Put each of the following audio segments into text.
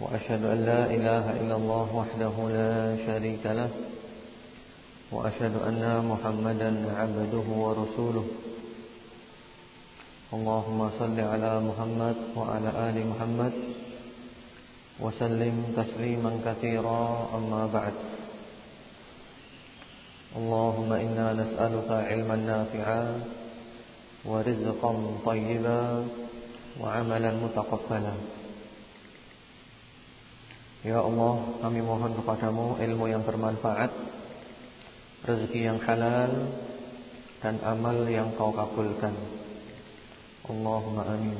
وأشهد أن لا إله إلا الله وحده لا شريك له وأشهد أن محمدا عبده ورسوله. اللهم صل على محمد وعلى آل محمد وسلم تسليما كثيرا أما بعد. اللهم إنا نسألك علما نافعا ورزقا طيبا وعملا متقبلا. Ya Allah kami mohon kepadamu ilmu yang bermanfaat Rezeki yang halal Dan amal yang kau kabulkan. Allahumma amin.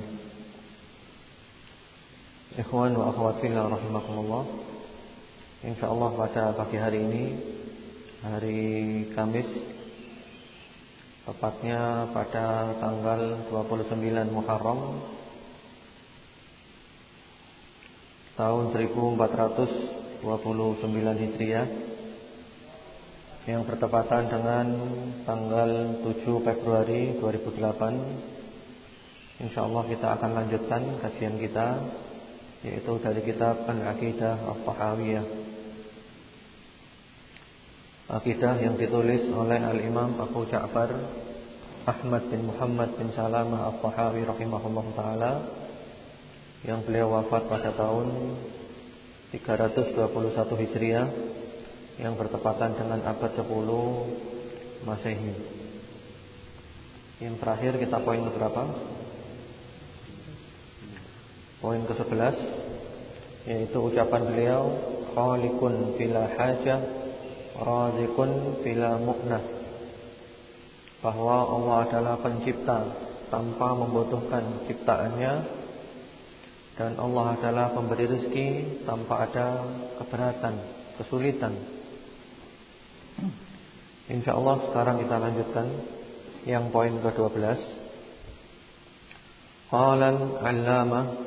Ikhwan wa akhwat fillah rahimakumullah. InsyaAllah pada pagi hari ini Hari Kamis Tepatnya pada tanggal 29 Muharram tahun 1429 Hijriah yang bertepatan dengan tanggal 7 Februari 2008 InsyaAllah kita akan lanjutkan kajian kita yaitu dari kitab Al-Aqidah Al-Fahawiyah Aqidah yang ditulis oleh Al-Imam Abu Ja'far Ahmad bin Muhammad bin Salamah Al-Fahawi rahimahullah ta'ala yang beliau wafat pada tahun 321 Hijriah yang bertepatan dengan abad 10 Masehi. Yang terakhir kita poin ke berapa? Poin ke-11 yaitu ucapan beliau khaliqun bila hajah razikun bila mu'nah bahwa Allah adalah pencipta tanpa membutuhkan ciptaannya dan Allah adalah pemberi rezeki tanpa ada keberatan, kesulitan. Insya Allah sekarang kita lanjutkan yang poin ke-12. Qala al-'allamah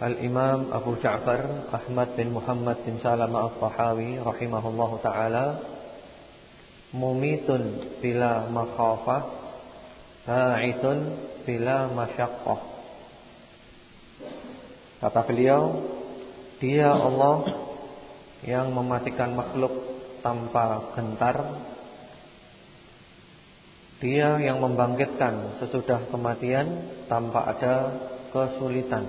Al-Imam Abu Ja'far Ahmad bin Muhammad bin Salama Al-Tahawi rahimahullahu taala mumitun bila makhafah ba'itun bila masyaqqah Kata beliau, dia Allah yang mematikan makhluk tanpa gentar. Dia yang membangkitkan sesudah kematian tanpa ada kesulitan.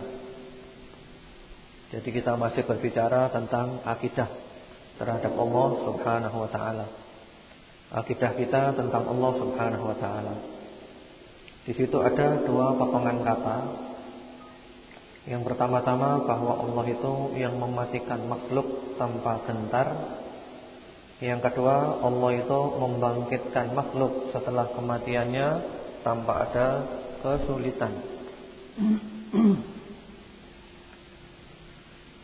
Jadi kita masih berbicara tentang akidah terhadap Allah Subhanahu wa taala. Akidah kita tentang Allah Subhanahu wa taala. Di situ ada dua potongan kata yang pertama-tama bahwa Allah itu yang mematikan makhluk tanpa gentar. Yang kedua, Allah itu membangkitkan makhluk setelah kematiannya tanpa ada kesulitan.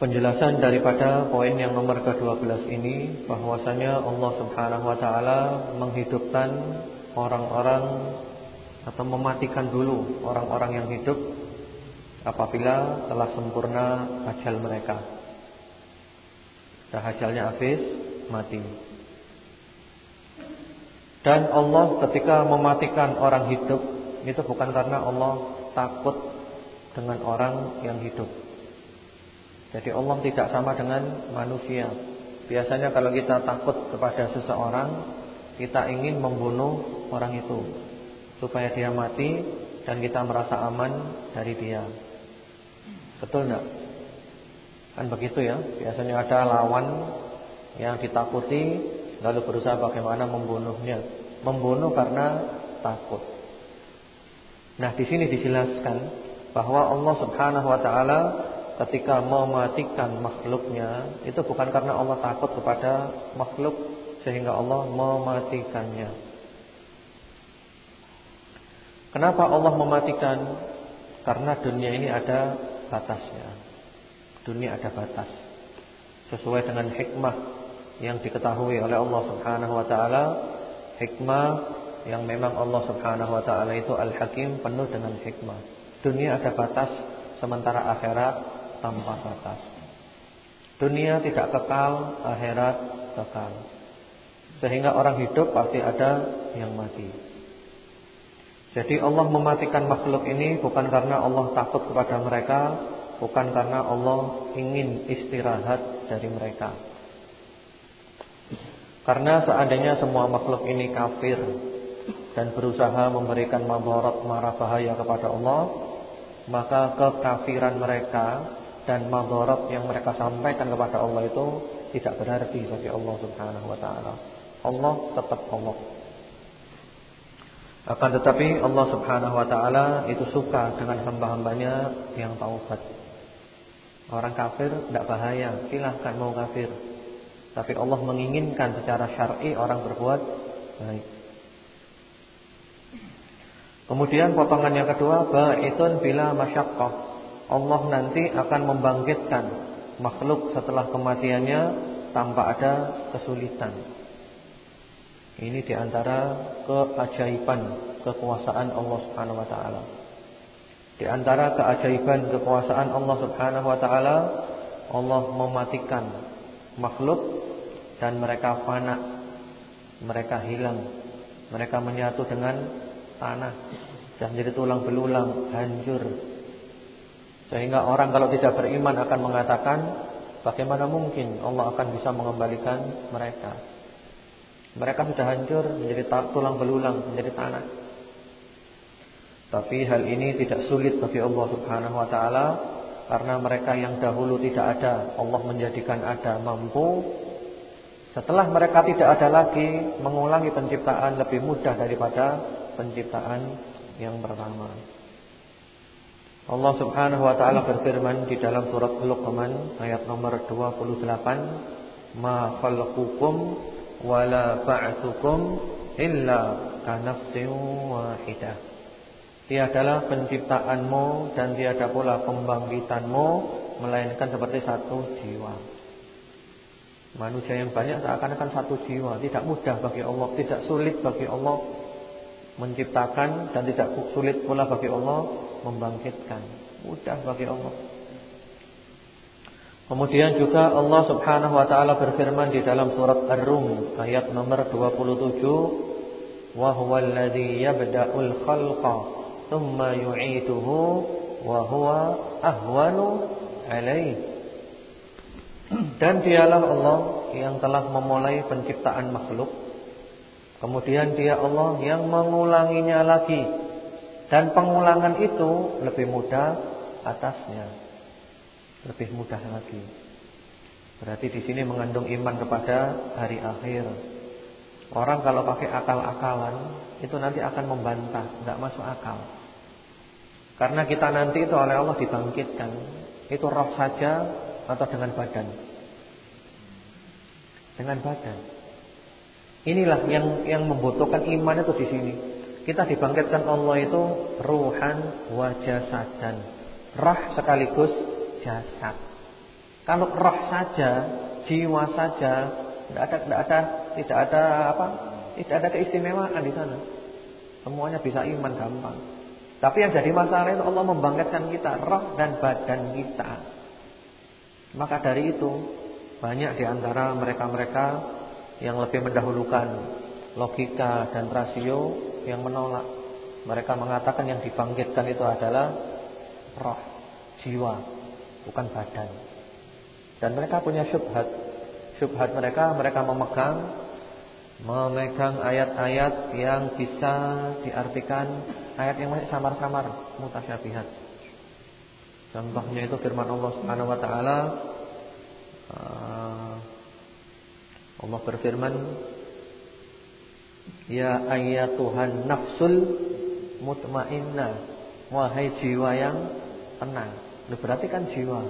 Penjelasan daripada poin yang nomor ke-12 ini bahwasanya Allah Subhanahu wa taala menghidupkan orang-orang atau mematikan dulu orang-orang yang hidup apabila telah sempurna ajal mereka. Dah ajalnya habis, mati. Dan Allah ketika mematikan orang hidup itu bukan karena Allah takut dengan orang yang hidup. Jadi Allah tidak sama dengan manusia. Biasanya kalau kita takut kepada seseorang, kita ingin membunuh orang itu supaya dia mati dan kita merasa aman dari dia. Betul enggak? Kan begitu ya. Biasanya ada lawan yang ditakuti lalu berusaha bagaimana membunuhnya. Membunuh karena takut. Nah, di sini dijelaskan bahwa Allah Subhanahu wa taala ketika mematikan makhluknya itu bukan karena Allah takut kepada makhluk sehingga Allah mematikannya. Kenapa Allah mematikan? Karena dunia ini ada batasnya. Dunia ada batas. Sesuai dengan hikmah yang diketahui oleh Allah Subhanahu wa taala, hikmah yang memang Allah Subhanahu wa taala itu Al-Hakim penuh dengan hikmah. Dunia ada batas sementara akhirat tanpa batas. Dunia tidak kekal, akhirat kekal. Sehingga orang hidup pasti ada yang mati. Jadi Allah mematikan makhluk ini bukan karena Allah takut kepada mereka, bukan karena Allah ingin istirahat dari mereka. Karena seandainya semua makhluk ini kafir dan berusaha memberikan madarat marah bahaya kepada Allah, maka kekafiran mereka dan madarat yang mereka sampaikan kepada Allah itu tidak berarti bagi Allah Subhanahu wa taala. Allah tetap Allah. Akan tetapi Allah Subhanahu wa taala itu suka dengan hamba-hambanya yang taubat. Orang kafir tidak bahaya, silahkan mau kafir. Tapi Allah menginginkan secara syar'i orang berbuat baik. Kemudian potongan yang kedua ba'itun bila masyaqqah. Allah nanti akan membangkitkan makhluk setelah kematiannya tanpa ada kesulitan. Ini di antara keajaiban kekuasaan Allah Subhanahu Wa Taala. Di antara keajaiban kekuasaan Allah Subhanahu Wa Taala, Allah mematikan makhluk dan mereka fana, mereka hilang, mereka menyatu dengan tanah, dan menjadi tulang belulang, hancur. Sehingga orang kalau tidak beriman akan mengatakan, bagaimana mungkin Allah akan bisa mengembalikan mereka? Mereka sudah hancur menjadi tulang belulang, menjadi tanah. Tapi hal ini tidak sulit bagi Allah Subhanahu wa taala karena mereka yang dahulu tidak ada, Allah menjadikan ada mampu. Setelah mereka tidak ada lagi, mengulangi penciptaan lebih mudah daripada penciptaan yang pertama. Allah Subhanahu wa taala berfirman di dalam surat Luqman ayat nomor 28, "Ma khalqukum wala ba'tsukum illa kanafsin wahidah. adalah penciptaanmu dan tiada pula pembangkitanmu melainkan seperti satu jiwa. Manusia yang banyak seakan-akan satu jiwa, tidak mudah bagi Allah, tidak sulit bagi Allah menciptakan dan tidak sulit pula bagi Allah membangkitkan. Mudah bagi Allah. Kemudian juga Allah Subhanahu wa taala berfirman di dalam surat Ar-Rum ayat nomor 27, "Wa huwal ladzi yabda'ul khalqa tsumma yu'iduhu wa huwa ahwanu 'alaihi." Dan dialah Allah yang telah memulai penciptaan makhluk. Kemudian dia Allah yang mengulanginya lagi. Dan pengulangan itu lebih mudah atasnya lebih mudah lagi. Berarti di sini mengandung iman kepada hari akhir. Orang kalau pakai akal-akalan itu nanti akan membantah, tidak masuk akal. Karena kita nanti itu oleh Allah dibangkitkan, itu roh saja atau dengan badan. Dengan badan. Inilah yang yang membutuhkan iman itu di sini. Kita dibangkitkan Allah itu ruhan wajah jasadan. Roh sekaligus jasad. Kalau roh saja, jiwa saja, tidak ada tidak ada tidak ada apa? Tidak ada keistimewaan di sana. Semuanya bisa iman gampang. Tapi yang jadi masalah itu Allah membangkitkan kita roh dan badan kita. Maka dari itu banyak di antara mereka-mereka yang lebih mendahulukan logika dan rasio yang menolak. Mereka mengatakan yang dibangkitkan itu adalah roh, jiwa bukan badan. Dan mereka punya syubhat. Syubhat mereka mereka memegang memegang ayat-ayat yang bisa diartikan ayat yang masih samar-samar, mutasyabihat. Contohnya itu firman Allah Subhanahu wa taala uh, Allah berfirman Ya ayatuhan nafsul mutmainnah Wahai jiwa yang tenang Lu berarti kan jiwa.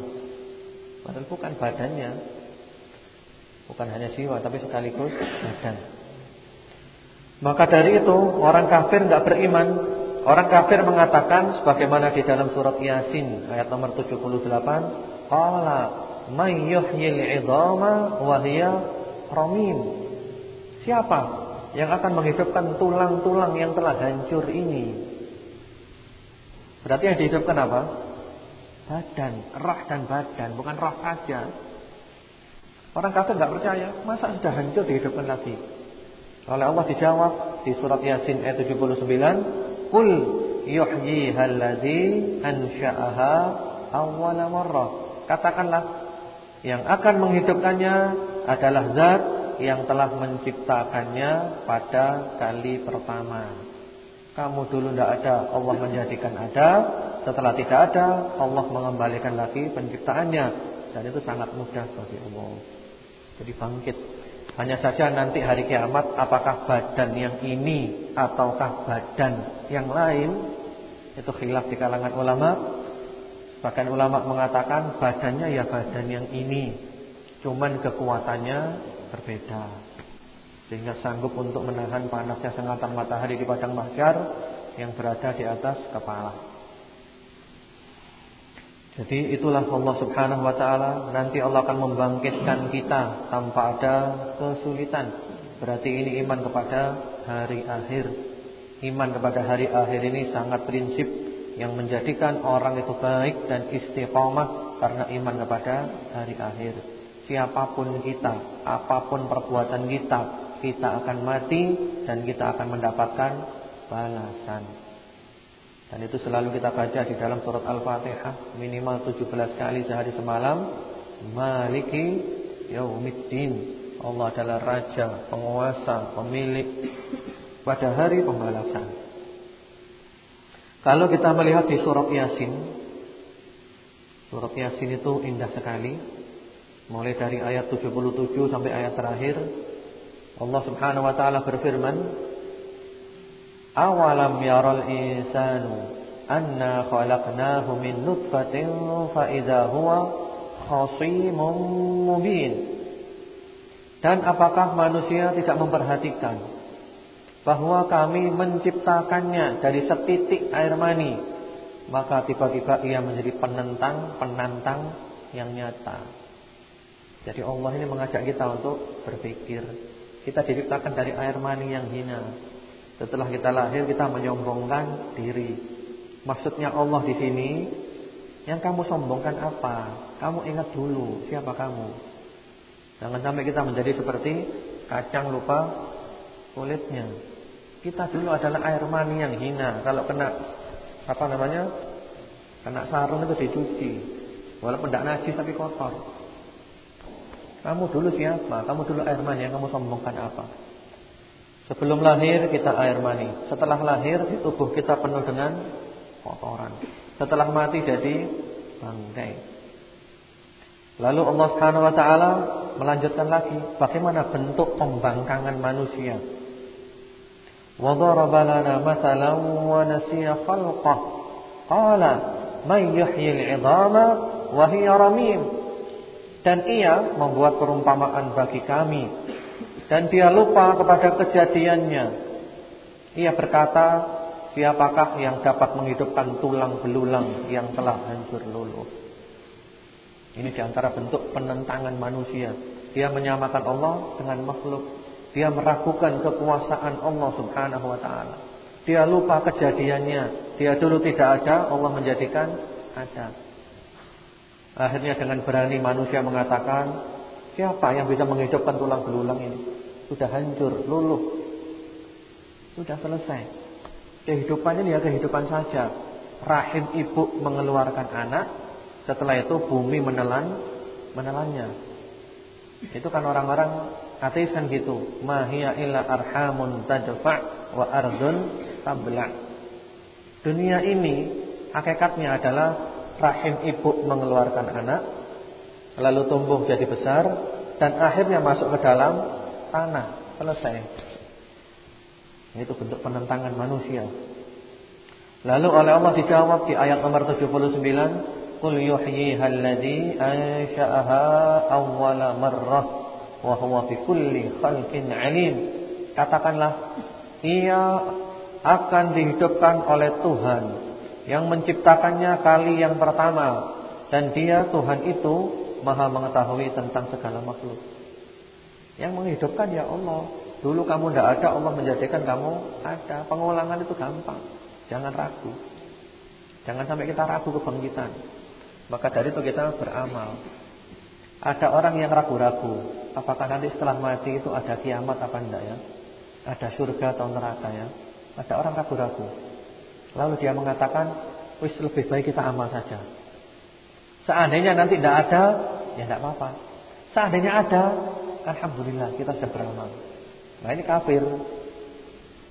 Padahal bukan badannya. Bukan hanya jiwa tapi sekaligus badan. Maka dari itu orang kafir nggak beriman orang kafir mengatakan sebagaimana di dalam surat Yasin ayat nomor 78, qala may yuhyil 'idhama wa hiya. Siapa yang akan menghidupkan tulang-tulang yang telah hancur ini? Berarti yang dihidupkan apa? Badan, rah dan badan, bukan roh saja. Orang kafir nggak percaya, masa sudah hancur dihidupkan lagi? Oleh Allah dijawab di surat Yasin ayat 79, "Qul yuhyiha allazi ansha'aha awwala marrah." Katakanlah, yang akan menghidupkannya adalah zat yang telah menciptakannya pada kali pertama. Kamu dulu tidak ada, Allah menjadikan ada. Setelah tidak ada, Allah mengembalikan lagi penciptaannya. Dan itu sangat mudah bagi Allah. Jadi bangkit. Hanya saja nanti hari kiamat, apakah badan yang ini ataukah badan yang lain? Itu khilaf di kalangan ulama. Bahkan ulama mengatakan badannya ya badan yang ini. Cuman kekuatannya berbeda. Sehingga sanggup untuk menahan panasnya sengatan matahari di padang mahsyar yang berada di atas kepala. Jadi itulah Allah Subhanahu wa taala nanti Allah akan membangkitkan kita tanpa ada kesulitan. Berarti ini iman kepada hari akhir. Iman kepada hari akhir ini sangat prinsip yang menjadikan orang itu baik dan istiqomah karena iman kepada hari akhir. Siapa pun kita, apa pun perbuatan kita, kita akan mati dan kita akan mendapatkan balasan. Dan itu selalu kita baca di dalam surat Al-Fatihah minimal 17 kali sehari semalam. Maliki yaumiddin. Allah adalah raja, penguasa, pemilik pada hari pembalasan. Kalau kita melihat di surat Yasin, surat Yasin itu indah sekali. Mulai dari ayat 77 sampai ayat terakhir Allah Subhanahu wa taala berfirman, "Awalam yaral insanu anna khalaqnahu min nutfatin fa idza huwa khasimun mubin." Dan apakah manusia tidak memperhatikan bahwa kami menciptakannya dari setitik air mani, maka tiba-tiba ia menjadi penentang, penantang yang nyata. Jadi Allah ini mengajak kita untuk berpikir kita diciptakan dari air mani yang hina. Setelah kita lahir kita menyombongkan diri. Maksudnya Allah di sini yang kamu sombongkan apa? Kamu ingat dulu siapa kamu. Jangan sampai kita menjadi seperti kacang lupa kulitnya. Kita dulu adalah air mani yang hina. Kalau kena apa namanya? Kena sarung itu dicuci. Walaupun tidak najis tapi kotor. Kamu dulu siapa? Kamu dulu air mani yang kamu sombongkan apa? Sebelum lahir kita air mani. Setelah lahir tubuh kita penuh dengan kotoran. Setelah mati jadi bangkai. Lalu Allah Subhanahu wa taala melanjutkan lagi bagaimana bentuk pembangkangan manusia. Wa mathalan wa nasiya khalqah. Qala may yuhyil 'idhama wa hiya ramim. Dan ia membuat perumpamaan bagi kami Dan dia lupa kepada kejadiannya. Ia berkata Siapakah yang dapat menghidupkan tulang belulang Yang telah hancur luluh? Ini di antara bentuk penentangan manusia. Dia menyamakan Allah dengan makhluk. Dia meragukan kekuasaan Allah subhanahu wa ta'ala. Dia lupa kejadiannya. Dia dulu tidak ada Allah menjadikan ada. Akhirnya dengan berani manusia mengatakan, siapa yang bisa menghidupkan tulang belulang ini? Sudah hancur, luluh. Sudah selesai. Kehidupannya ya kehidupan saja. Rahim ibu mengeluarkan anak, setelah itu bumi menelan menelannya. Itu kan orang-orang ateis kan gitu. Mahia illa arhamun tadfa' wa ardun tabla'. Dunia ini hakikatnya adalah rahim ibu mengeluarkan anak, lalu tumbuh jadi besar dan akhirnya masuk ke dalam tanah. Selesai. Itu bentuk penentangan manusia. Lalu oleh Allah dijawab di ayat nomor 79, "Qul yuhyiha alladhi ansha'aha awwala marrah wa huwa bi kulli khalqin 'alim." Katakanlah, ia akan dihidupkan oleh Tuhan yang menciptakannya kali yang pertama dan dia Tuhan itu maha mengetahui tentang segala makhluk. Yang menghidupkan ya Allah. Dulu kamu tidak ada, Allah menjadikan kamu ada. Pengulangan itu gampang. Jangan ragu. Jangan sampai kita ragu kebangkitan. Maka dari itu kita beramal. Ada orang yang ragu-ragu, apakah nanti setelah mati itu ada kiamat apa enggak ya? Ada surga atau neraka ya? Ada orang ragu-ragu. Lalu dia mengatakan, "Wis lebih baik kita amal saja." Seandainya nanti tidak ada, ya tidak apa-apa. Seandainya ada, alhamdulillah kita sudah beramal. Nah, ini kafir.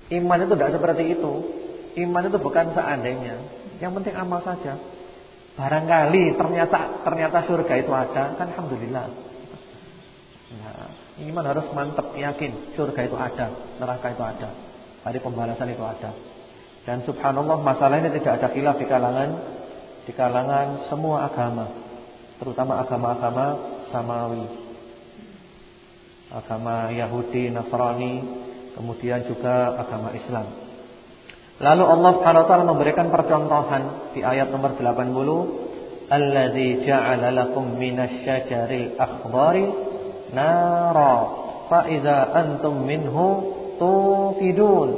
Iman itu tidak seperti itu. Iman itu bukan seandainya. Yang penting amal saja. Barangkali ternyata ternyata surga itu ada, kan alhamdulillah. Nah, iman harus mantap yakin surga itu ada, neraka itu ada, hari pembalasan itu ada. Dan subhanallah masalah ini tidak ada khilaf di kalangan di kalangan semua agama, terutama agama-agama samawi. Agama Yahudi, Nasrani, kemudian juga agama Islam. Lalu Allah Subhanahu wa taala memberikan percontohan di ayat nomor 80, "Allazi ja'ala lakum minasy-syajaril akhdari nara fa idza antum minhu tufidun."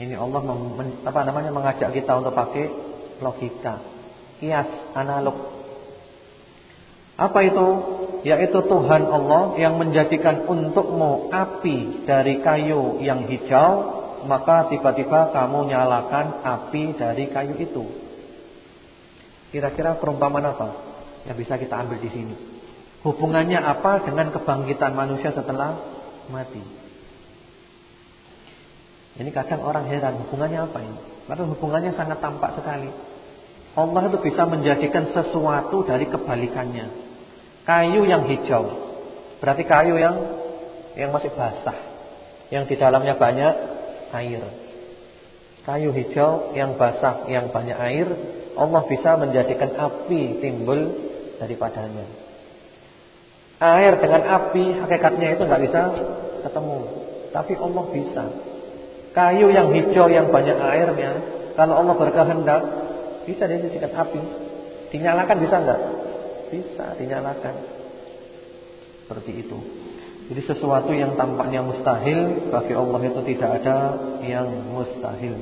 Ini Allah apa namanya mengajak kita untuk pakai logika, kias, analog. Apa itu? Yaitu Tuhan Allah yang menjadikan untukmu api dari kayu yang hijau maka tiba-tiba kamu nyalakan api dari kayu itu. Kira-kira perumpamaan apa yang bisa kita ambil di sini? Hubungannya apa dengan kebangkitan manusia setelah mati? Ini kadang orang heran, hubungannya apa ini? Karena hubungannya sangat tampak sekali. Allah itu bisa menjadikan sesuatu dari kebalikannya. Kayu yang hijau, berarti kayu yang yang masih basah, yang di dalamnya banyak air. Kayu hijau yang basah, yang banyak air, Allah bisa menjadikan api timbul daripadanya. Air dengan api hakikatnya itu nggak bisa ketemu, tapi Allah bisa. Kayu yang hijau yang banyak airnya, kalau Allah berkehendak bisa dijadikan api. Dinyalakan bisa nggak? Bisa dinyalakan. Seperti itu. Jadi sesuatu yang tampaknya mustahil bagi Allah itu tidak ada yang mustahil.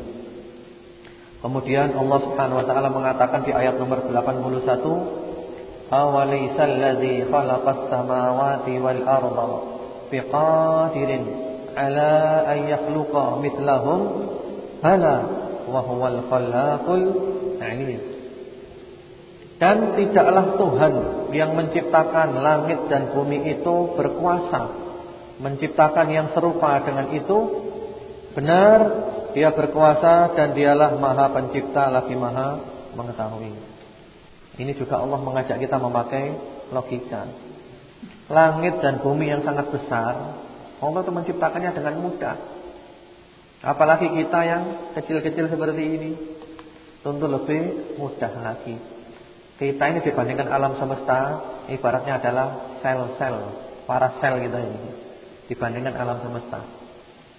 Kemudian Allah Subhanahu wa taala mengatakan di ayat nomor 81, "Awalaysal ladzi khalaqas samawati wal arda biqadirin ala an yakhluqa mithlahum bala wa huwal khallaqul 'alim." Dan tidaklah Tuhan yang menciptakan langit dan bumi itu berkuasa menciptakan yang serupa dengan itu. Benar, dia berkuasa dan dialah Maha Pencipta lagi Maha mengetahui. Ini juga Allah mengajak kita memakai logika. Langit dan bumi yang sangat besar, Allah itu menciptakannya dengan mudah. Apalagi kita yang kecil-kecil seperti ini, tentu lebih mudah lagi. Kita ini dibandingkan alam semesta ibaratnya adalah sel-sel, para sel kita ini dibandingkan alam semesta.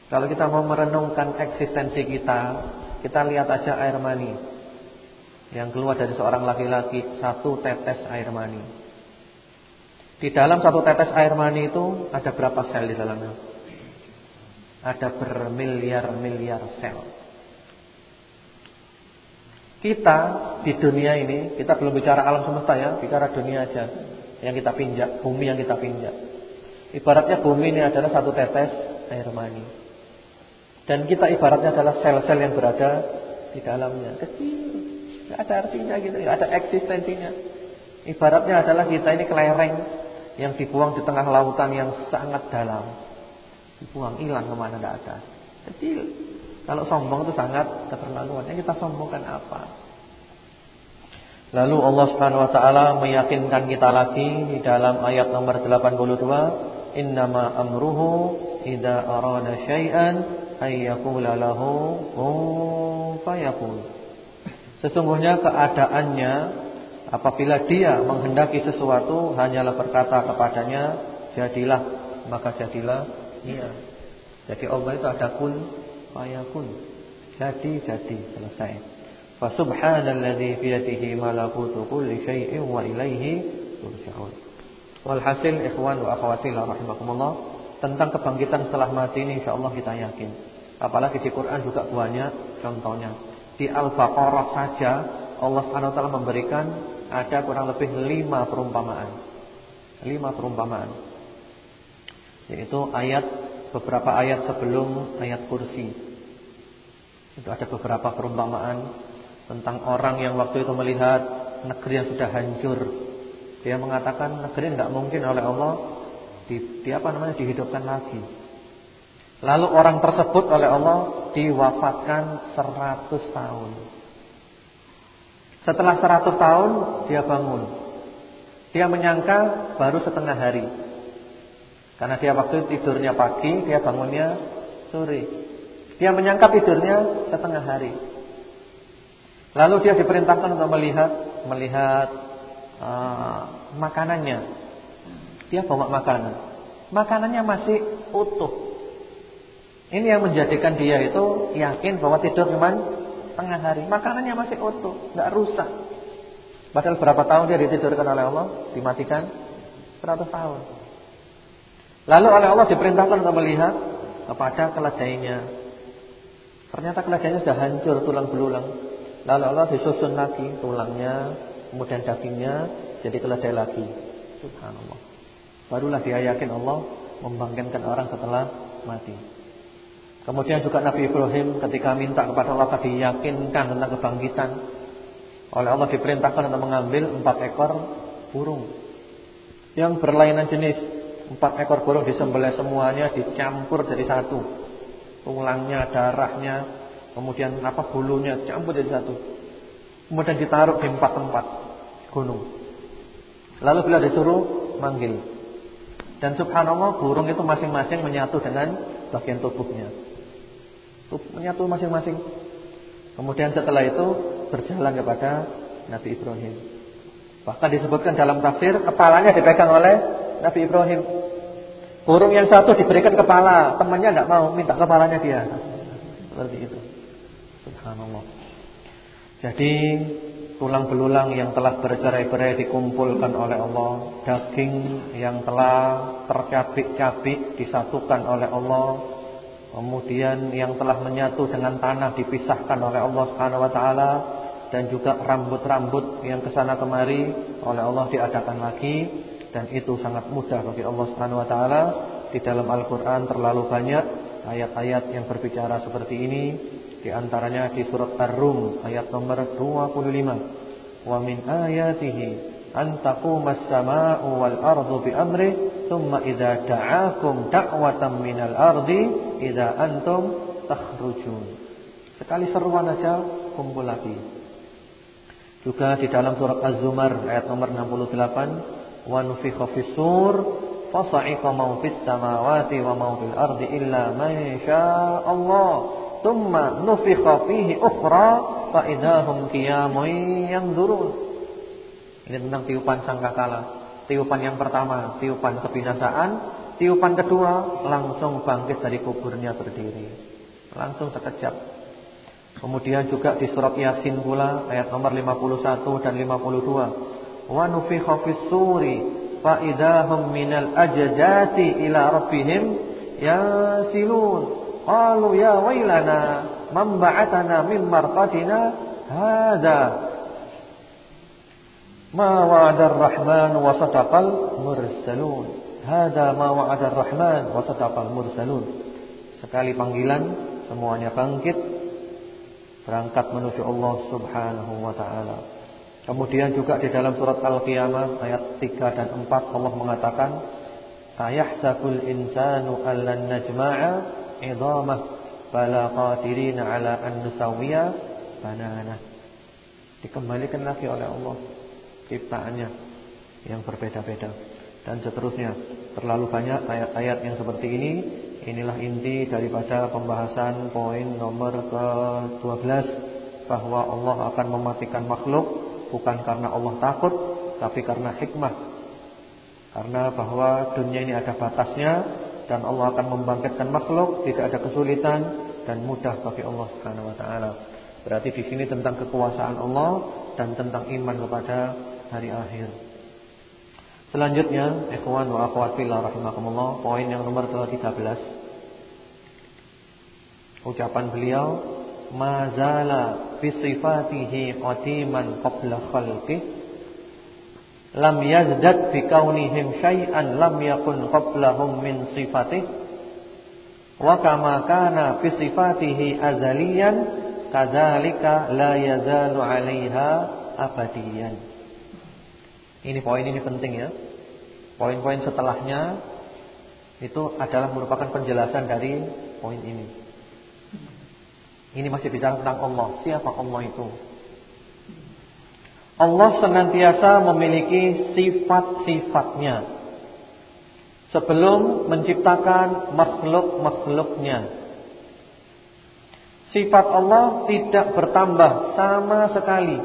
Kalau kita mau merenungkan eksistensi kita, kita lihat aja air mani yang keluar dari seorang laki-laki satu tetes air mani. Di dalam satu tetes air mani itu ada berapa sel di dalamnya? Ada bermiliar-miliar sel. Kita di dunia ini, kita belum bicara alam semesta ya, bicara dunia aja. Yang kita pinjak, bumi yang kita pinjak. Ibaratnya bumi ini adalah satu tetes air mani. Dan kita ibaratnya adalah sel-sel yang berada di dalamnya. Kecil, tidak ada artinya gitu, tidak ada eksistensinya. Ibaratnya adalah kita ini kelereng yang dibuang di tengah lautan yang sangat dalam. Dibuang hilang ke mana tidak ada. Kecil. Kalau sombong itu sangat keterlaluan. Yang kita sombongkan apa? Lalu Allah Subhanahu wa taala meyakinkan kita lagi di dalam ayat nomor 82, "Innama amruhu idza arada syai'an ay yaqula lahu kun fayakun." Sesungguhnya keadaannya apabila dia menghendaki sesuatu hanyalah berkata kepadanya, "Jadilah," maka jadilah ia. Jadi Allah itu ada kun fayakun. Jadi jadi selesai. Fa subhanalladzi bi yadihi malakutu kulli syai'in wa ilaihi turja'un. Walhasil ikhwan wa akhwati rahimakumullah tentang kebangkitan setelah mati ini insyaallah kita yakin. Apalagi di Quran juga banyak contohnya. Di Al-Baqarah saja Allah Subhanahu wa taala memberikan ada kurang lebih lima perumpamaan. Lima perumpamaan. Yaitu ayat beberapa ayat sebelum ayat kursi. Itu ada beberapa perumpamaan tentang orang yang waktu itu melihat negeri yang sudah hancur. Dia mengatakan negeri tidak mungkin oleh Allah di, di apa namanya dihidupkan lagi. Lalu orang tersebut oleh Allah diwafatkan 100 tahun. Setelah 100 tahun dia bangun. Dia menyangka baru setengah hari. Karena dia waktu tidurnya pagi, dia bangunnya sore. Dia menyangka tidurnya setengah hari. Lalu dia diperintahkan untuk melihat melihat uh, makanannya. Dia bawa makanan. Makanannya masih utuh. Ini yang menjadikan dia itu yakin bahwa tidur cuma setengah hari. Makanannya masih utuh, nggak rusak. Padahal berapa tahun dia ditidurkan oleh Allah? Dimatikan 100 tahun. Lalu oleh Allah diperintahkan untuk melihat kepada keledainya, Ternyata keledainya sudah hancur tulang belulang. Lalu Allah disusun lagi tulangnya, kemudian dagingnya jadi keledai lagi. Subhanallah. Barulah dia yakin Allah membangkitkan orang setelah mati. Kemudian juga Nabi Ibrahim ketika minta kepada Allah tadi yakinkan tentang kebangkitan. Oleh Allah diperintahkan untuk mengambil empat ekor burung yang berlainan jenis. Empat ekor burung disembelih semuanya dicampur jadi satu tulangnya, darahnya, kemudian apa bulunya campur jadi satu. Kemudian ditaruh di empat tempat gunung. Lalu bila disuruh manggil. Dan subhanallah burung itu masing-masing menyatu dengan bagian tubuhnya. Menyatu masing-masing. Kemudian setelah itu berjalan kepada Nabi Ibrahim. Bahkan disebutkan dalam tafsir kepalanya dipegang oleh Nabi Ibrahim. Burung yang satu diberikan kepala, temannya tidak mau, minta kepalanya dia. Seperti itu. Subhanallah. Jadi tulang belulang yang telah bercerai-berai dikumpulkan oleh Allah, daging yang telah tercabik-cabik disatukan oleh Allah, kemudian yang telah menyatu dengan tanah dipisahkan oleh Allah Subhanahu wa taala dan juga rambut-rambut yang ke sana kemari oleh Allah diadakan lagi dan itu sangat mudah bagi Allah Subhanahu wa taala. Di dalam Al-Qur'an terlalu banyak ayat-ayat yang berbicara seperti ini, di antaranya di surat Ar-Rum ayat nomor 25. Wa min ayatihi an taqumas samaa'u wal ardu bi amri thumma idza da'akum da'watan minal ardi idza antum takhrujun. Sekali seruan aja kumpul lagi. Juga di dalam surat Az-Zumar ayat nomor 68 wa nufikha fis sur fasa'iqa man fis samawati wa man fil ardi illa man Allah. Thumma nufikha fihi ukhra fa idahum qiyamun yanzurun. Ini tentang tiupan sangkakala. Tiupan yang pertama tiupan kebinasaan. Tiupan kedua langsung bangkit dari kuburnya berdiri. Langsung sekejap Kemudian juga di surat Yasin pula ayat nomor 51 dan 52 wa nufikha fis suri fa idahum minal ajdati ila rabbihim yasilun. Qalu ya wailana man ba'athana min marqatina hadha. Ma wa'ada ar-rahman wa sadaqal mursalun. Hadha ma wa'ada ar-rahman wa sadaqal mursalun. Sekali panggilan semuanya bangkit. Berangkat menuju Allah Subhanahu wa taala Kemudian juga di dalam surat Al-Qiyamah ayat 3 dan 4 Allah mengatakan Ayahsabul insanu allan najma'a idhamah bala qadirin ala an nusawwiya banana. Dikembalikan lagi oleh Allah ciptaannya yang berbeda-beda dan seterusnya. Terlalu banyak ayat-ayat yang seperti ini. Inilah inti daripada pembahasan poin nomor ke-12 bahwa Allah akan mematikan makhluk bukan karena Allah takut tapi karena hikmah. Karena bahwa dunia ini ada batasnya dan Allah akan membangkitkan makhluk, tidak ada kesulitan dan mudah bagi Allah Subhanahu wa taala. Berarti di sini tentang kekuasaan Allah dan tentang iman kepada hari akhir. Selanjutnya, ikhwan wa akhwat fillah rahimakumullah, poin yang nomor ke-13. Ucapan beliau, "Mazala fi sifatihi qadiman qabla khalqih lam yazdad bi kaunihim syai'an lam yakun qablahum min sifatih wa kama kana fi sifatihi azaliyan kadzalika la yazalu 'alaiha abadiyan." Ini poin ini penting ya. Poin-poin setelahnya itu adalah merupakan penjelasan dari poin ini. Ini masih bicara tentang Allah. Siapa Allah itu? Allah senantiasa memiliki sifat-sifatnya sebelum menciptakan makhluk-makhluknya. Sifat Allah tidak bertambah sama sekali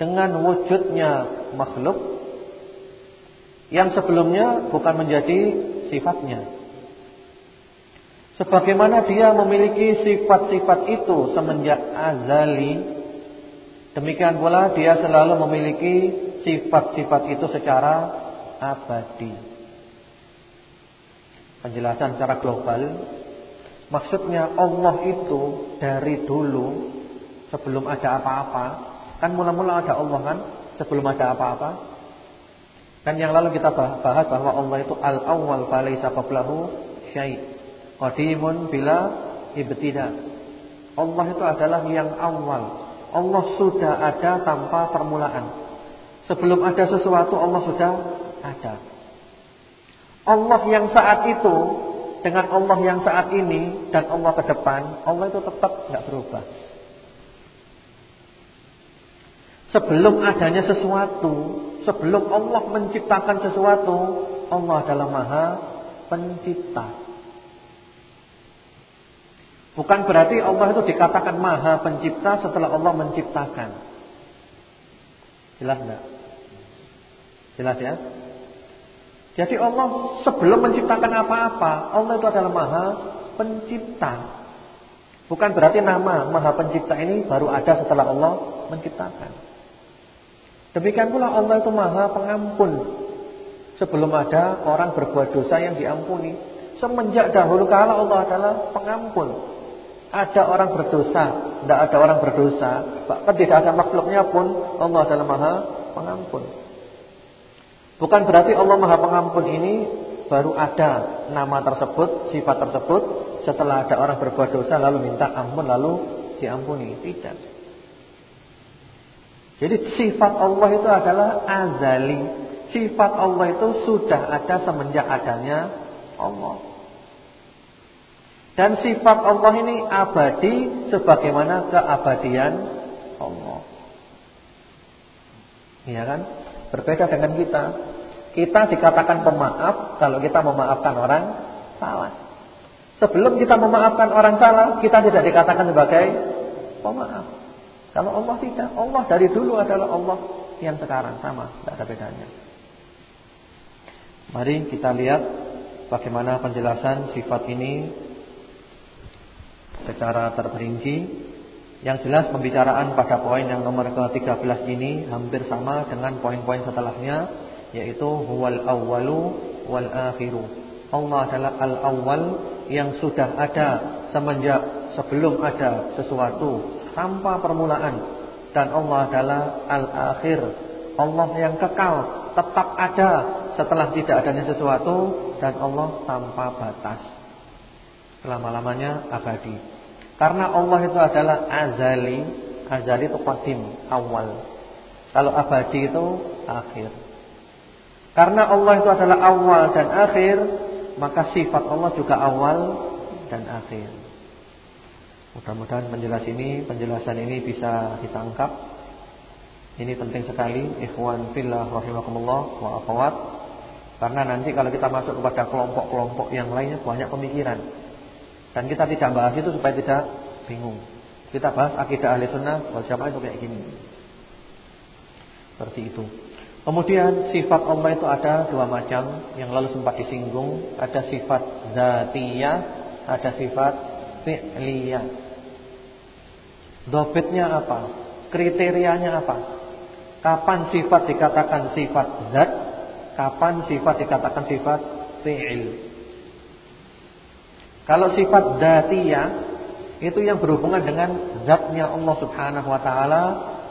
dengan wujudnya makhluk yang sebelumnya bukan menjadi sifatnya. Sebagaimana dia memiliki sifat-sifat itu semenjak azali, demikian pula dia selalu memiliki sifat-sifat itu secara abadi. Penjelasan secara global, maksudnya Allah itu dari dulu sebelum ada apa-apa, kan mula-mula ada Allah kan, sebelum ada apa-apa. Dan yang lalu kita bahas bahwa Allah itu al-awwal falaisa qablahu syai'. Qadimun bila ibtida. Allah itu adalah yang awal. Allah sudah ada tanpa permulaan. Sebelum ada sesuatu Allah sudah ada. Allah yang saat itu dengan Allah yang saat ini dan Allah ke depan, Allah itu tetap nggak berubah. Sebelum adanya sesuatu, sebelum Allah menciptakan sesuatu, Allah adalah Maha Pencipta. Bukan berarti Allah itu dikatakan Maha Pencipta setelah Allah menciptakan. Jelas enggak? Jelas ya? Jadi Allah sebelum menciptakan apa-apa, Allah itu adalah Maha Pencipta. Bukan berarti nama Maha Pencipta ini baru ada setelah Allah menciptakan. Demikian pula Allah itu maha pengampun Sebelum ada orang berbuat dosa yang diampuni Semenjak dahulu kala Allah adalah pengampun Ada orang berdosa Tidak ada orang berdosa Bahkan tidak ada makhluknya pun Allah adalah maha pengampun Bukan berarti Allah maha pengampun ini Baru ada nama tersebut Sifat tersebut Setelah ada orang berbuat dosa Lalu minta ampun lalu diampuni Tidak jadi sifat Allah itu adalah azali. Sifat Allah itu sudah ada semenjak adanya Allah. Dan sifat Allah ini abadi sebagaimana keabadian Allah. Iya kan? Berbeda dengan kita. Kita dikatakan pemaaf kalau kita memaafkan orang salah. Sebelum kita memaafkan orang salah, kita tidak dikatakan sebagai pemaaf. Kalau Allah tidak, Allah dari dulu adalah Allah yang sekarang sama, tidak ada bedanya. Mari kita lihat bagaimana penjelasan sifat ini secara terperinci. Yang jelas pembicaraan pada poin yang nomor ke-13 ini hampir sama dengan poin-poin setelahnya yaitu huwal awwalu wal akhiru. Allah adalah al-awwal yang sudah ada semenjak sebelum ada sesuatu tanpa permulaan dan Allah adalah al-akhir. Allah yang kekal, tetap ada setelah tidak adanya sesuatu dan Allah tanpa batas. Selama-lamanya abadi. Karena Allah itu adalah azali, azali itu qadim, awal. Kalau abadi itu akhir. Karena Allah itu adalah awal dan akhir, maka sifat Allah juga awal dan akhir. Mudah-mudahan penjelas ini, penjelasan ini bisa ditangkap. Ini penting sekali, ikhwan fillah rahimakumullah wa akhwat. Karena nanti kalau kita masuk kepada kelompok-kelompok yang lainnya banyak pemikiran. Dan kita tidak bahas itu supaya tidak bingung. Kita bahas akidah ahli sunnah wal jamaah itu kayak gini. Seperti itu. Kemudian sifat Allah itu ada dua macam yang lalu sempat disinggung. Ada sifat zatiyah, ada sifat fi'liyah. Dobitnya apa? Kriterianya apa? Kapan sifat dikatakan sifat zat? Kapan sifat dikatakan sifat fi'il? Kalau sifat datiyah itu yang berhubungan dengan zatnya Allah Subhanahu wa taala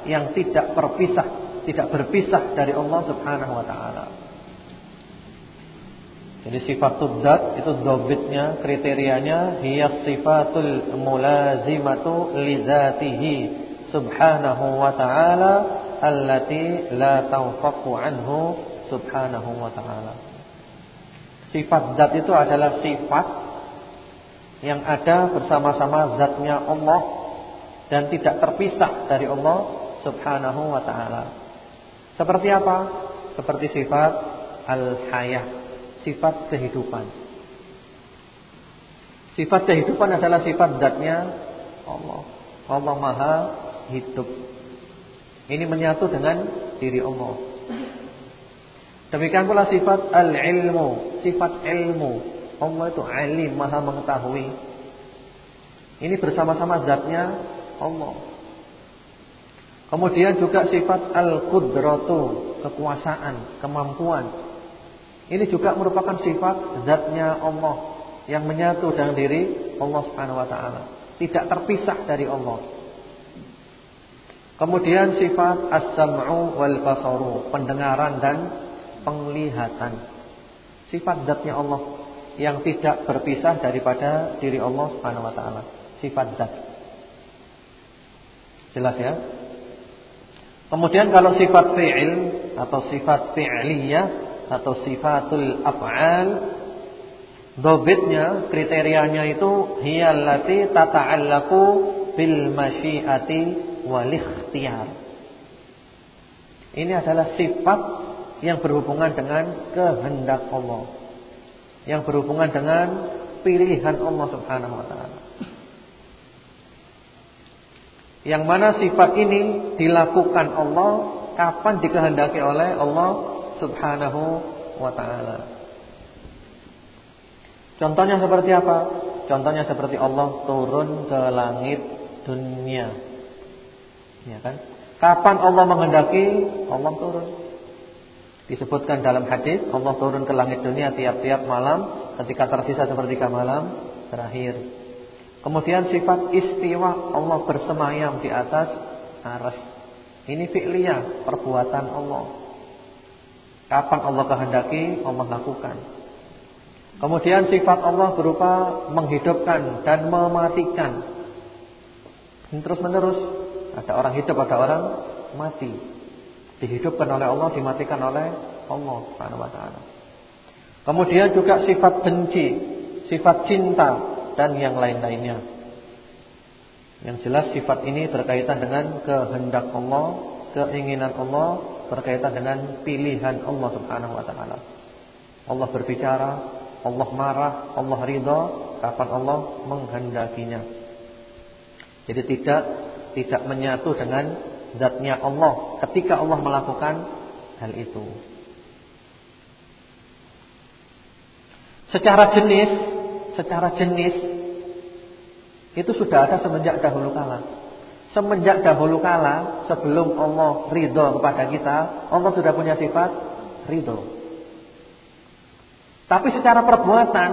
yang tidak terpisah, tidak berpisah dari Allah Subhanahu wa taala. Jadi sifatul zat itu dobitnya, kriterianya hiya sifatul mulazimatu li zatihi subhanahu wa ta'ala allati la tanfaqu anhu subhanahu wa ta'ala. Sifat zat itu adalah sifat yang ada bersama-sama zatnya Allah dan tidak terpisah dari Allah subhanahu wa ta'ala. Seperti apa? Seperti sifat al-hayah sifat kehidupan. Sifat kehidupan adalah sifat zatnya Allah. Allah Maha hidup. Ini menyatu dengan diri Allah. Demikian pula sifat al-ilmu, sifat ilmu. Allah itu alim, Maha mengetahui. Ini bersama-sama zatnya Allah. Kemudian juga sifat al-qudratu, kekuasaan, kemampuan. Ini juga merupakan sifat zatnya Allah yang menyatu dengan diri Allah Subhanahu wa taala, tidak terpisah dari Allah. Kemudian sifat as-sam'u wal basaru, pendengaran dan penglihatan. Sifat zatnya Allah yang tidak berpisah daripada diri Allah Subhanahu wa taala, sifat zat. Jelas ya? Kemudian kalau sifat fi'il atau sifat fi'liyah atau sifatul af'al dobitnya kriterianya itu hiyallati tata'allaqu bil masyiati wal ikhtiyar ini adalah sifat yang berhubungan dengan kehendak Allah yang berhubungan dengan pilihan Allah Subhanahu wa taala. Yang mana sifat ini dilakukan Allah kapan dikehendaki oleh Allah subhanahu wa ta'ala. Contohnya seperti apa? Contohnya seperti Allah turun ke langit dunia. Ya kan? Kapan Allah menghendaki? Allah turun Disebutkan dalam hadis Allah turun ke langit dunia tiap-tiap malam Ketika tersisa sepertiga malam Terakhir Kemudian sifat istiwa Allah bersemayam di atas aras. Ini fi'liyah Perbuatan Allah. Kapan Allah kehendaki Allah lakukan. Kemudian sifat Allah berupa menghidupkan dan mematikan. Terus menerus Ada orang hidup, ada orang mati Dihidupkan oleh Allah, dimatikan oleh Allah Subhanahu wa taala. Kemudian juga sifat benci, sifat cinta dan yang lain-lainnya. Yang jelas sifat ini berkaitan dengan kehendak Allah, keinginan Allah berkaitan dengan pilihan Allah Subhanahu wa taala. Allah berbicara, Allah marah, Allah ridha kapan Allah menghendakinya. Jadi tidak tidak menyatu dengan zatnya Allah ketika Allah melakukan hal itu. Secara jenis, secara jenis itu sudah ada semenjak dahulu kala. Semenjak dahulu kala Sebelum Allah ridho kepada kita Allah sudah punya sifat ridho Tapi secara perbuatan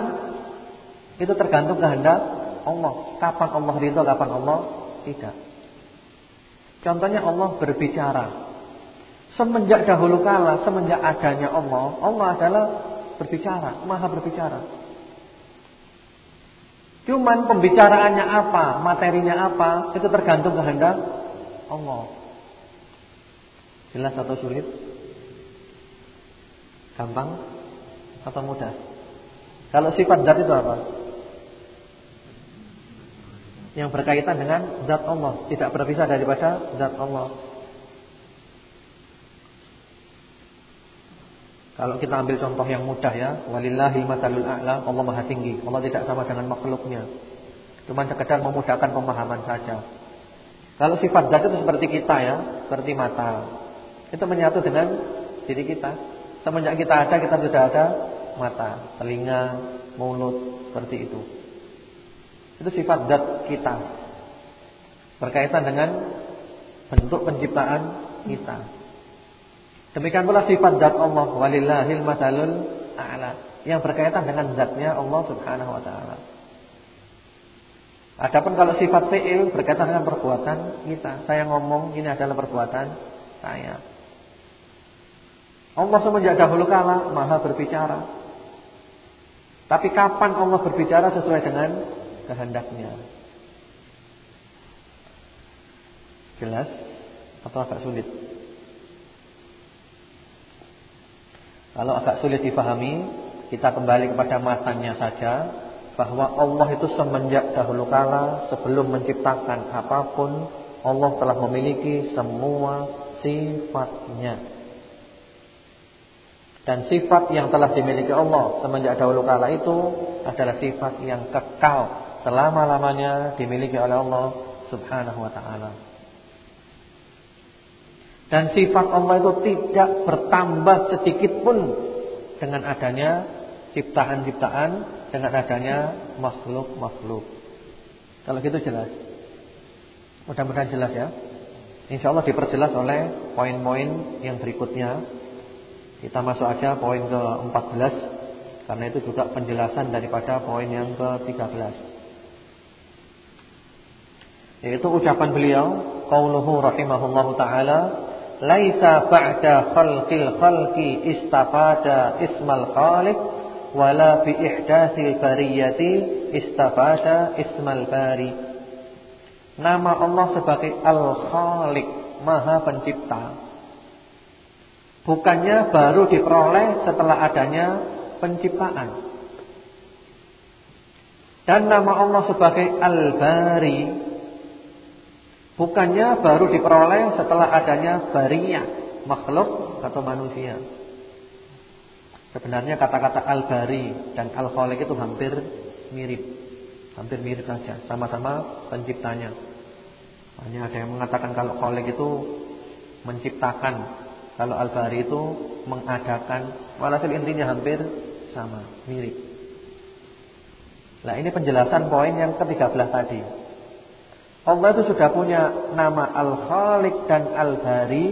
Itu tergantung kehendak Allah Kapan Allah ridho, kapan Allah tidak Contohnya Allah berbicara Semenjak dahulu kala Semenjak adanya Allah Allah adalah berbicara Maha berbicara Cuman pembicaraannya apa, materinya apa, itu tergantung kehendak Allah. Jelas atau sulit? Gampang atau mudah? Kalau sifat zat itu apa? Yang berkaitan dengan zat Allah, tidak berpisah daripada zat Allah. Kalau kita ambil contoh yang mudah ya, walillahil masalul a'la, Allah Maha tinggi. Allah tidak sama dengan makhluknya. Cuma sekedar memudahkan pemahaman saja. Kalau sifat zat itu seperti kita ya, seperti mata. Itu menyatu dengan diri kita. Semenjak kita ada, kita sudah ada mata, telinga, mulut, seperti itu. Itu sifat zat kita. Berkaitan dengan bentuk penciptaan kita. Demikian pula sifat zat Allah walillahil matalul a'la yang berkaitan dengan zatnya Allah Subhanahu wa taala. Adapun kalau sifat fi'il berkaitan dengan perbuatan kita. Saya ngomong ini adalah perbuatan saya. Allah semenjak dahulu kala Maha berbicara. Tapi kapan Allah berbicara sesuai dengan kehendaknya? Jelas atau agak sulit? Kalau agak sulit difahami, kita kembali kepada matanya saja bahwa Allah itu semenjak dahulu kala sebelum menciptakan apa pun Allah telah memiliki semua sifatnya. Dan sifat yang telah dimiliki Allah semenjak dahulu kala itu adalah sifat yang kekal selama-lamanya dimiliki oleh Allah Subhanahu wa taala. Dan sifat Allah itu tidak bertambah sedikit pun dengan adanya ciptaan-ciptaan dengan adanya makhluk-makhluk. Kalau gitu jelas. Mudah-mudahan jelas ya. Insya Allah diperjelas oleh poin-poin yang berikutnya. Kita masuk aja poin ke-14 karena itu juga penjelasan daripada poin yang ke-13. Yaitu ucapan beliau, qauluhu rahimahullahu taala, laisa ba'da khalqil khalqi istafada ismal khaliq wala fi ihdatsil bariyati istafada ismal bari. Nama Allah sebagai Al-Khaliq, Maha Pencipta. Bukannya baru diperoleh setelah adanya penciptaan. Dan nama Allah sebagai Al-Bari bukannya baru diperoleh setelah adanya bariyah, makhluk atau manusia. Sebenarnya kata-kata al-bari dan al-khaliq itu hampir mirip. Hampir mirip saja, sama-sama penciptanya. Hanya ada yang mengatakan kalau khaliq itu menciptakan, kalau al-bari itu mengadakan. Walhasil intinya hampir sama, mirip. Nah, ini penjelasan poin yang ke-13 tadi. Allah itu sudah punya nama Al-Khaliq dan Al-Bari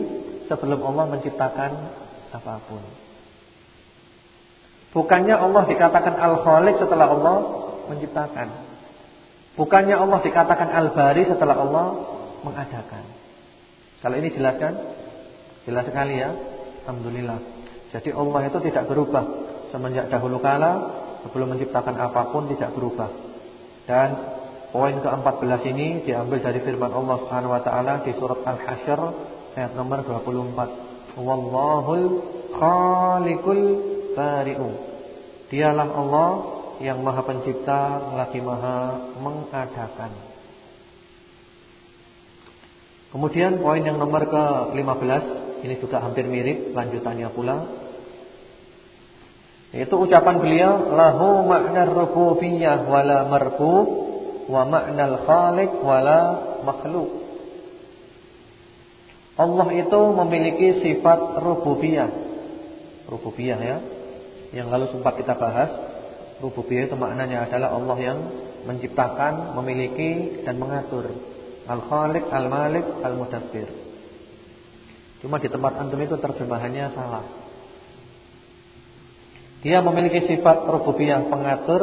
sebelum Allah menciptakan apa pun. Bukannya Allah dikatakan Al-Khaliq setelah Allah menciptakan. Bukannya Allah dikatakan Al-Bari setelah Allah mengadakan. Kalau ini jelaskan? Jelas sekali ya. Alhamdulillah. Jadi Allah itu tidak berubah semenjak dahulu kala sebelum menciptakan apa pun tidak berubah. Dan poin ke-14 ini diambil dari firman Allah Subhanahu wa taala di surat Al-Hasyr ayat nomor 24. Wallahul khaliqul bari'u. Dialah Allah yang Maha Pencipta lagi Maha mengadakan. Kemudian poin yang nomor ke-15 ini juga hampir mirip lanjutannya pula. Yaitu ucapan beliau lahu makna rububiyyah wala marbub wa makna khaliq wala makhluk. Allah itu memiliki sifat rububiyah. Rububiyah ya. Yang lalu sempat kita bahas Rububiyah itu maknanya adalah Allah yang Menciptakan, memiliki dan mengatur Al-Khaliq, Al-Malik, Al-Mudabbir Cuma di tempat antum itu terjemahannya salah Dia memiliki sifat rububiyah pengatur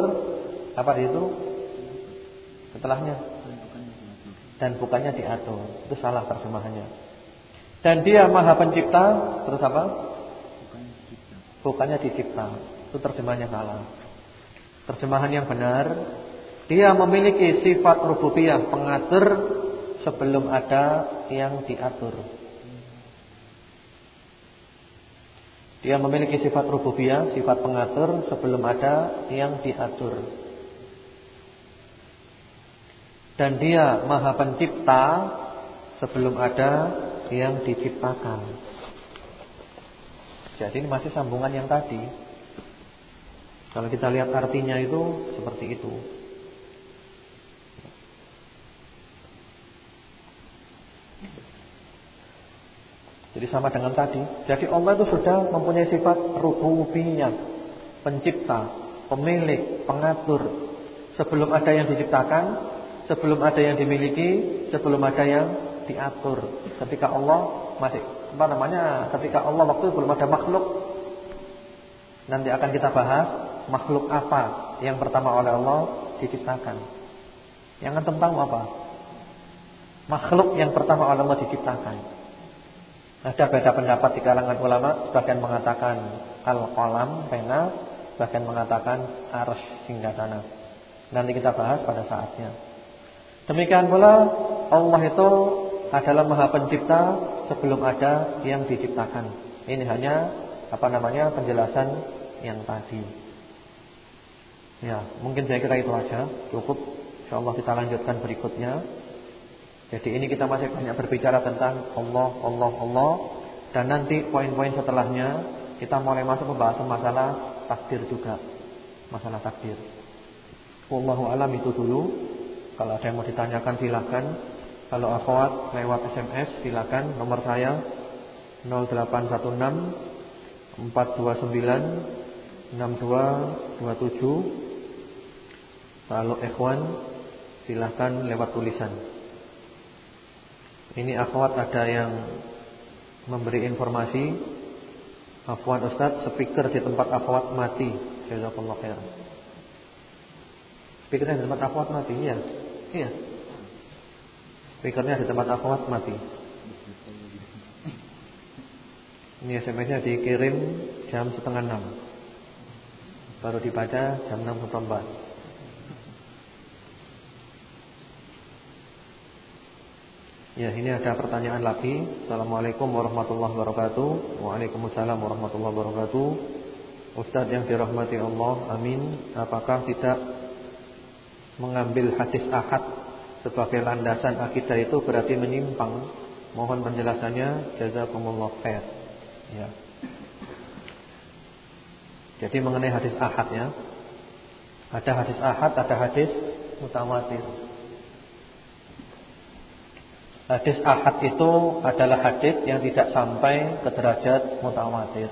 Apa itu? Setelahnya Dan bukannya diatur Itu salah terjemahannya Dan dia maha pencipta Terus apa? bukannya dicipta. Itu terjemahannya salah. Terjemahan yang benar, dia memiliki sifat rububiyah pengatur sebelum ada yang diatur. Dia memiliki sifat rububiyah, sifat pengatur sebelum ada yang diatur. Dan dia maha pencipta sebelum ada yang diciptakan. Jadi ini masih sambungan yang tadi. Kalau kita lihat artinya itu seperti itu. Jadi sama dengan tadi. Jadi Allah itu sudah mempunyai sifat rububiyah, pencipta, pemilik, pengatur Sebelum ada yang diciptakan, sebelum ada yang dimiliki, sebelum ada yang diatur. Ketika Allah masih apa namanya? Ketika Allah waktu belum ada makhluk. Nanti akan kita bahas makhluk apa yang pertama oleh Allah diciptakan. Yang antum tahu apa? Makhluk yang pertama oleh Allah diciptakan. Ada beda pendapat di kalangan ulama, sebagian mengatakan al-qalam, pena, sebagian mengatakan arsy singgasana. Nanti kita bahas pada saatnya. Demikian pula Allah itu adalah Maha Pencipta sebelum ada yang diciptakan. Ini hanya apa namanya penjelasan yang tadi. Ya, mungkin saya kira itu aja, cukup. Insyaallah kita lanjutkan berikutnya. Jadi ini kita masih banyak berbicara tentang Allah, Allah, Allah dan nanti poin-poin setelahnya kita mulai masuk pembahasan masalah takdir juga. Masalah takdir. Wallahu alam itu dulu. Kalau ada yang mau ditanyakan silakan. Kalau akhwat lewat SMS silakan nomor saya 0816 429 6227. Kalau ikhwan silakan lewat tulisan. Ini akhwat ada yang memberi informasi Akhwat Ustaz, speaker di tempat akhwat mati. Jazakallah khair. Speakernya di tempat akhwat mati, iya. Iya. Speakernya di tempat akhwat mati. Ini SMS-nya dikirim jam setengah enam. Baru dibaca jam enam empat. Ya, ini ada pertanyaan lagi. Assalamualaikum warahmatullahi wabarakatuh. Waalaikumsalam warahmatullahi wabarakatuh. Ustaz yang dirahmati Allah, amin. Apakah tidak mengambil hadis ahad sebagai landasan akidah itu berarti menyimpang? Mohon penjelasannya. Jazakumullah khair. Ya. Jadi mengenai hadis ahad ya. Ada hadis ahad, ada hadis mutawatir. Hadis ahad itu adalah hadis yang tidak sampai ke derajat mutawatir.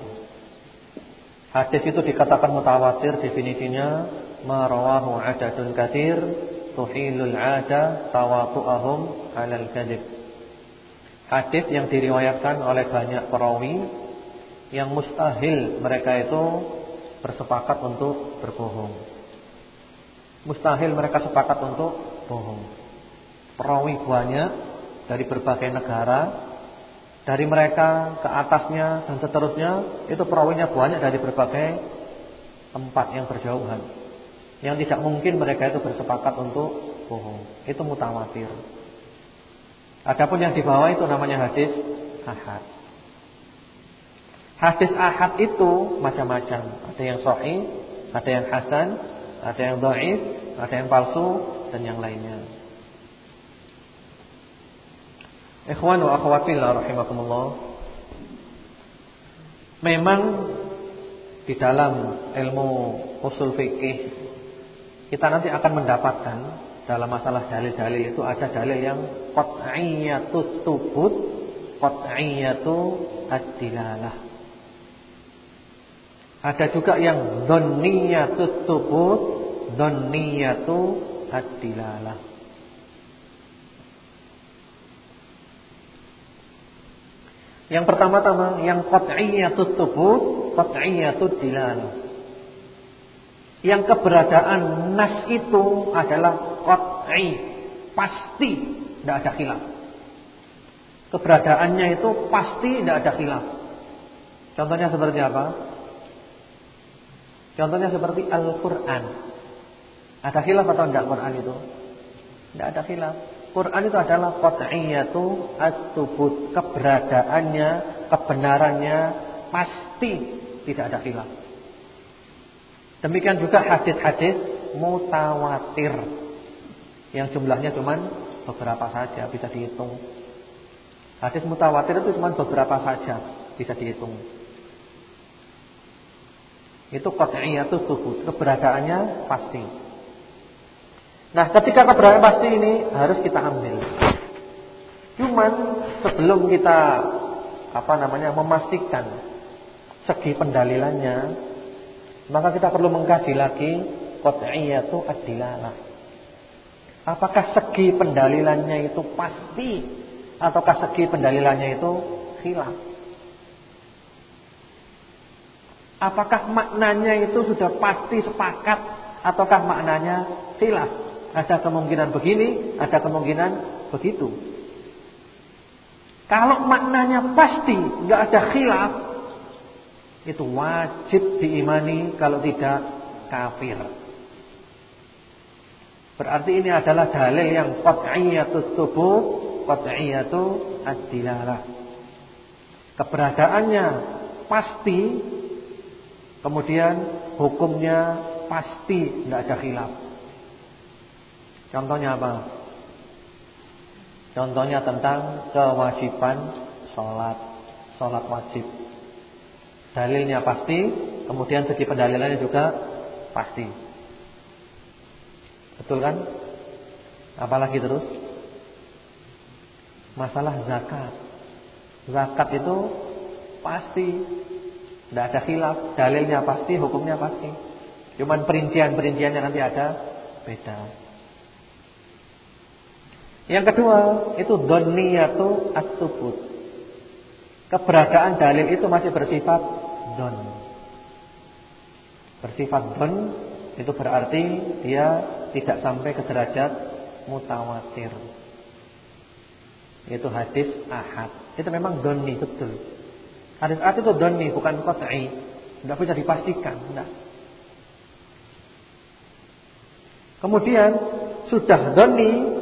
Hadis itu dikatakan mutawatir definisinya marawahu adadun katsir tuhilul ada tawatu'ahum 'alal kadzib. Hadis yang diriwayatkan oleh banyak perawi yang mustahil mereka itu bersepakat untuk berbohong. Mustahil mereka sepakat untuk bohong. Perawi banyak dari berbagai negara, dari mereka ke atasnya dan seterusnya, itu perawinya banyak dari berbagai tempat yang berjauhan. Yang tidak mungkin mereka itu bersepakat untuk bohong. Itu mutawatir. Adapun yang di bawah itu namanya hadis ahad. Hadis ahad itu macam-macam. Ada yang sahih, ada yang hasan, ada yang dhaif, ada yang palsu dan yang lainnya. Ikhwan wa akhwati rahimakumullah. Memang di dalam ilmu usul fikih kita nanti akan mendapatkan dalam masalah dalil-dalil itu ada dalil yang qat'iyatut tubut, qat'iyatu ad-dilalah. Ada juga yang dhanniyatut tubut, dhanniyatu ad-dilalah. Yang pertama-tama yang qat'iyatut thubut, qat'iyatut dilalah. Yang keberadaan nas itu adalah qat'i, pasti tidak ada khilaf. Keberadaannya itu pasti tidak ada khilaf. Contohnya seperti apa? Contohnya seperti Al-Qur'an. Ada khilaf atau tidak Quran itu? Tidak ada khilaf. Quran itu adalah qat'iyatu at-tubut, keberadaannya, kebenarannya pasti tidak ada khilaf. Demikian juga hadis-hadis mutawatir yang jumlahnya cuma beberapa saja bisa dihitung. Hadis mutawatir itu cuma beberapa saja bisa dihitung. Itu qat'iyatu tubut, keberadaannya pasti. Nah ketika keberadaan pasti ini harus kita ambil. Cuman sebelum kita apa namanya memastikan segi pendalilannya, maka kita perlu mengkaji lagi qat'iyatu ad-dilalah. Apakah segi pendalilannya itu pasti ataukah segi pendalilannya itu khilaf? Apakah maknanya itu sudah pasti sepakat ataukah maknanya khilaf? Ada kemungkinan begini, ada kemungkinan begitu. Kalau maknanya pasti, nggak ada khilaf, itu wajib diimani kalau tidak kafir. Berarti ini adalah dalil yang qat'iyatut tubuh, qat'iyatu ad-dilalah. Keberadaannya pasti Kemudian hukumnya pasti tidak ada khilaf. Contohnya apa? Contohnya tentang kewajiban sholat, sholat wajib. Dalilnya pasti, kemudian segi pendalilannya juga pasti. Betul kan? Apalagi terus? Masalah zakat. Zakat itu pasti tidak ada khilaf, dalilnya pasti, hukumnya pasti. Cuman perincian-perinciannya nanti ada beda. Yang kedua, itu donniyatu at-tubut. Keberadaan dalil itu masih bersifat don. Bersifat don itu berarti dia tidak sampai ke derajat mutawatir. Itu hadis ahad. Itu memang doni betul. Hadis ahad itu doni bukan qat'i. Tidak bisa dipastikan, tidak. Kemudian sudah doni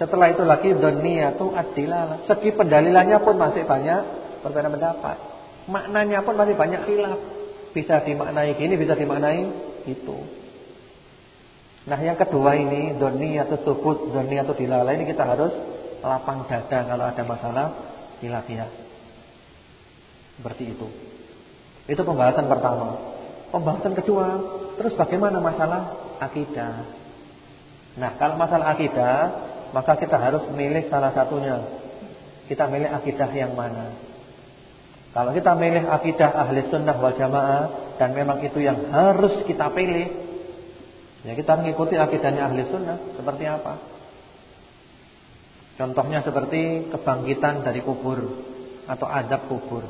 setelah itu lagi doni atau adilah. Segi pendalilannya pun masih banyak berbeda pendapat. Maknanya pun masih banyak khilaf. Bisa dimaknai gini, bisa dimaknai itu. Nah yang kedua ini doni atau subut, doni atau dilala ini kita harus lapang dada kalau ada masalah khilafiyah. Seperti itu. Itu pembahasan pertama. Pembahasan kedua, terus bagaimana masalah akidah? Nah, kalau masalah akidah, maka kita harus milih salah satunya. Kita milih akidah yang mana? Kalau kita milih akidah ahli sunnah wal jamaah dan memang itu yang harus kita pilih, ya kita mengikuti akidahnya ahli sunnah seperti apa? Contohnya seperti kebangkitan dari kubur atau adab kubur.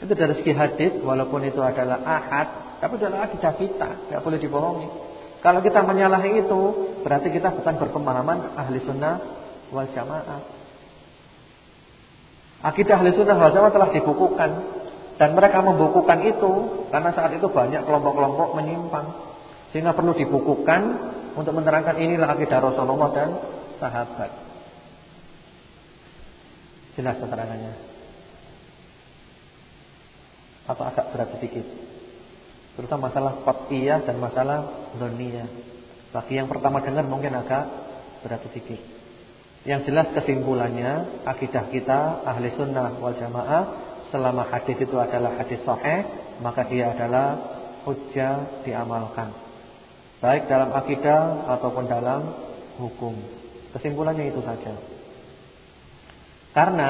Itu dari segi hadis walaupun itu adalah ahad, tapi adalah akidah kita, tidak boleh dibohongi. Kalau kita menyalahi itu, berarti kita bukan berpemahaman ahli sunnah wal jamaah. Akidah ahli sunnah wal jamaah telah dibukukan dan mereka membukukan itu karena saat itu banyak kelompok-kelompok menyimpang, sehingga perlu dibukukan untuk menerangkan inilah akidah Rasulullah dan sahabat. Jelas keterangannya atau agak berat sedikit. Terutama masalah qat'iyah dan masalah dhanniyah. Bagi yang pertama dengar mungkin agak berat sedikit. Yang jelas kesimpulannya akidah kita ahli sunnah wal jamaah selama hadis itu adalah hadis sahih maka dia adalah hujjah diamalkan. Baik dalam akidah ataupun dalam hukum. Kesimpulannya itu saja. Karena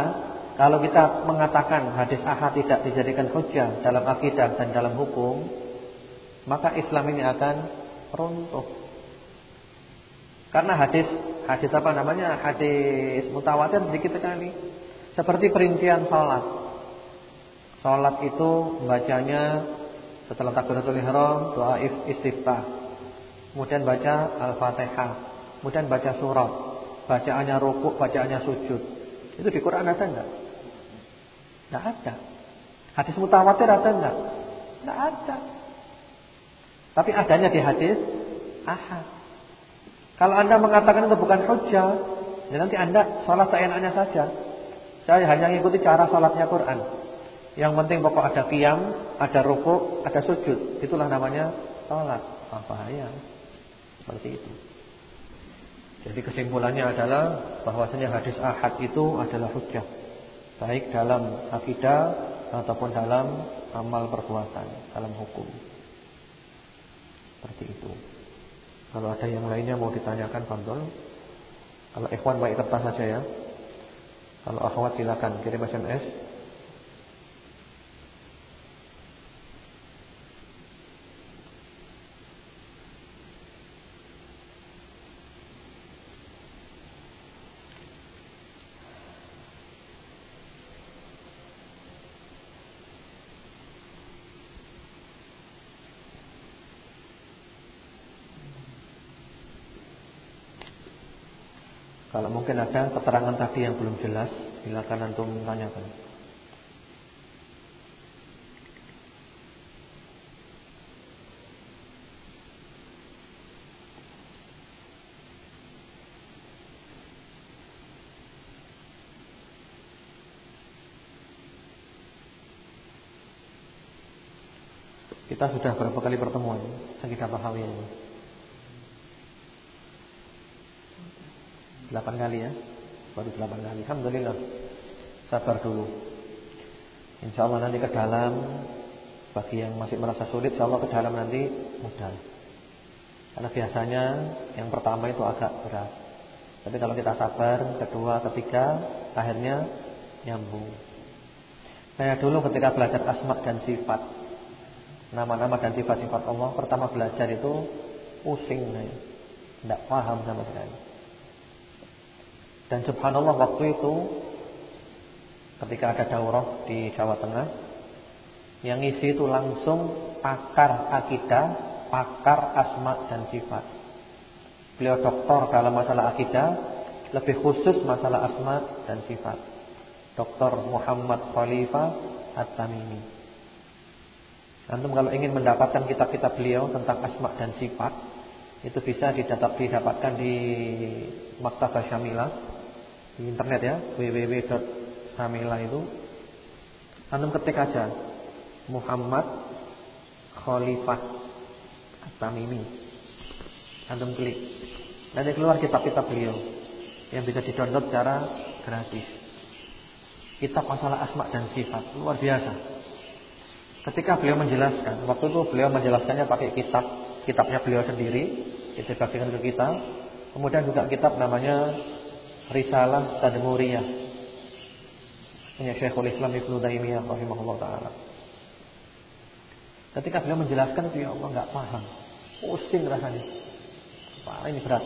kalau kita mengatakan hadis ahad tidak dijadikan hujah dalam akidah dan dalam hukum, maka Islam ini akan runtuh. Karena hadis hadis apa namanya? Hadis mutawatir sedikit sekali. Seperti perincian salat. Salat itu bacanya setelah takbiratul ihram, doa istiftah. Kemudian baca Al-Fatihah, kemudian baca surat, bacaannya rukuk, bacaannya sujud. Itu di Quran ada enggak? Tidak ada. Hadis mutawatir ada enggak? Tidak ada. Tapi adanya di hadis ahad. Kalau anda mengatakan itu bukan hujah, ya nanti anda sholat seenaknya saja. Saya hanya mengikuti cara sholatnya Quran. Yang penting pokok ada qiyam, ada rukuk, ada sujud. Itulah namanya sholat. Ah, bahaya. Seperti itu. Jadi kesimpulannya adalah bahwasanya hadis ahad itu adalah hujah baik dalam akidah ataupun dalam amal perbuatan, dalam hukum. Seperti itu. Kalau ada yang lainnya mau ditanyakan kontrol. Kalau ikhwan baik kertas saja ya. Kalau akhwat silakan kirim SMS Kalau mungkin ada keterangan tadi yang belum jelas, silakan antum tanyakan. Kita sudah berapa kali pertemuan Akidah Bahawiyah ini? Delapan kali ya. Baru delapan kali. Alhamdulillah. Sabar dulu. Insya Allah nanti ke dalam. Bagi yang masih merasa sulit Insya Allah ke dalam nanti mudah Karena biasanya Yang pertama itu agak berat. Tapi kalau kita sabar Kedua, ketiga Akhirnya nyambung. Saya dulu ketika belajar asma dan sifat nama-nama dan sifat-sifat Allah pertama belajar itu pusing. Tidak paham sama sekali. Dan subhanallah waktu itu ketika ada daurah di Jawa Tengah yang isi itu langsung pakar akidah, pakar asma dan sifat. Beliau doktor dalam masalah akidah, lebih khusus masalah asma dan sifat. Dr. Muhammad Khalifah At-Tamimi. Antum kalau ingin mendapatkan kitab-kitab beliau tentang asma dan sifat itu bisa didapat, didapatkan di Maktabah Syamila di internet ya www.syamila itu. Antum ketik aja Muhammad Khalifah At-Tamimi. Antum klik. Nanti keluar kitab-kitab beliau yang bisa didownload secara gratis. Kitab masalah asma dan sifat luar biasa. Ketika beliau menjelaskan, waktu itu beliau menjelaskannya pakai kitab, kitabnya beliau sendiri, itu bagikan ke kita. Kemudian juga kitab namanya Risalah Tadmuriyah. Punya Syekhul Islam Ibnu Taimiyah rahimahullah taala. Ketika beliau menjelaskan itu ya Allah enggak paham. Pusing rasanya. Wah, ini berat.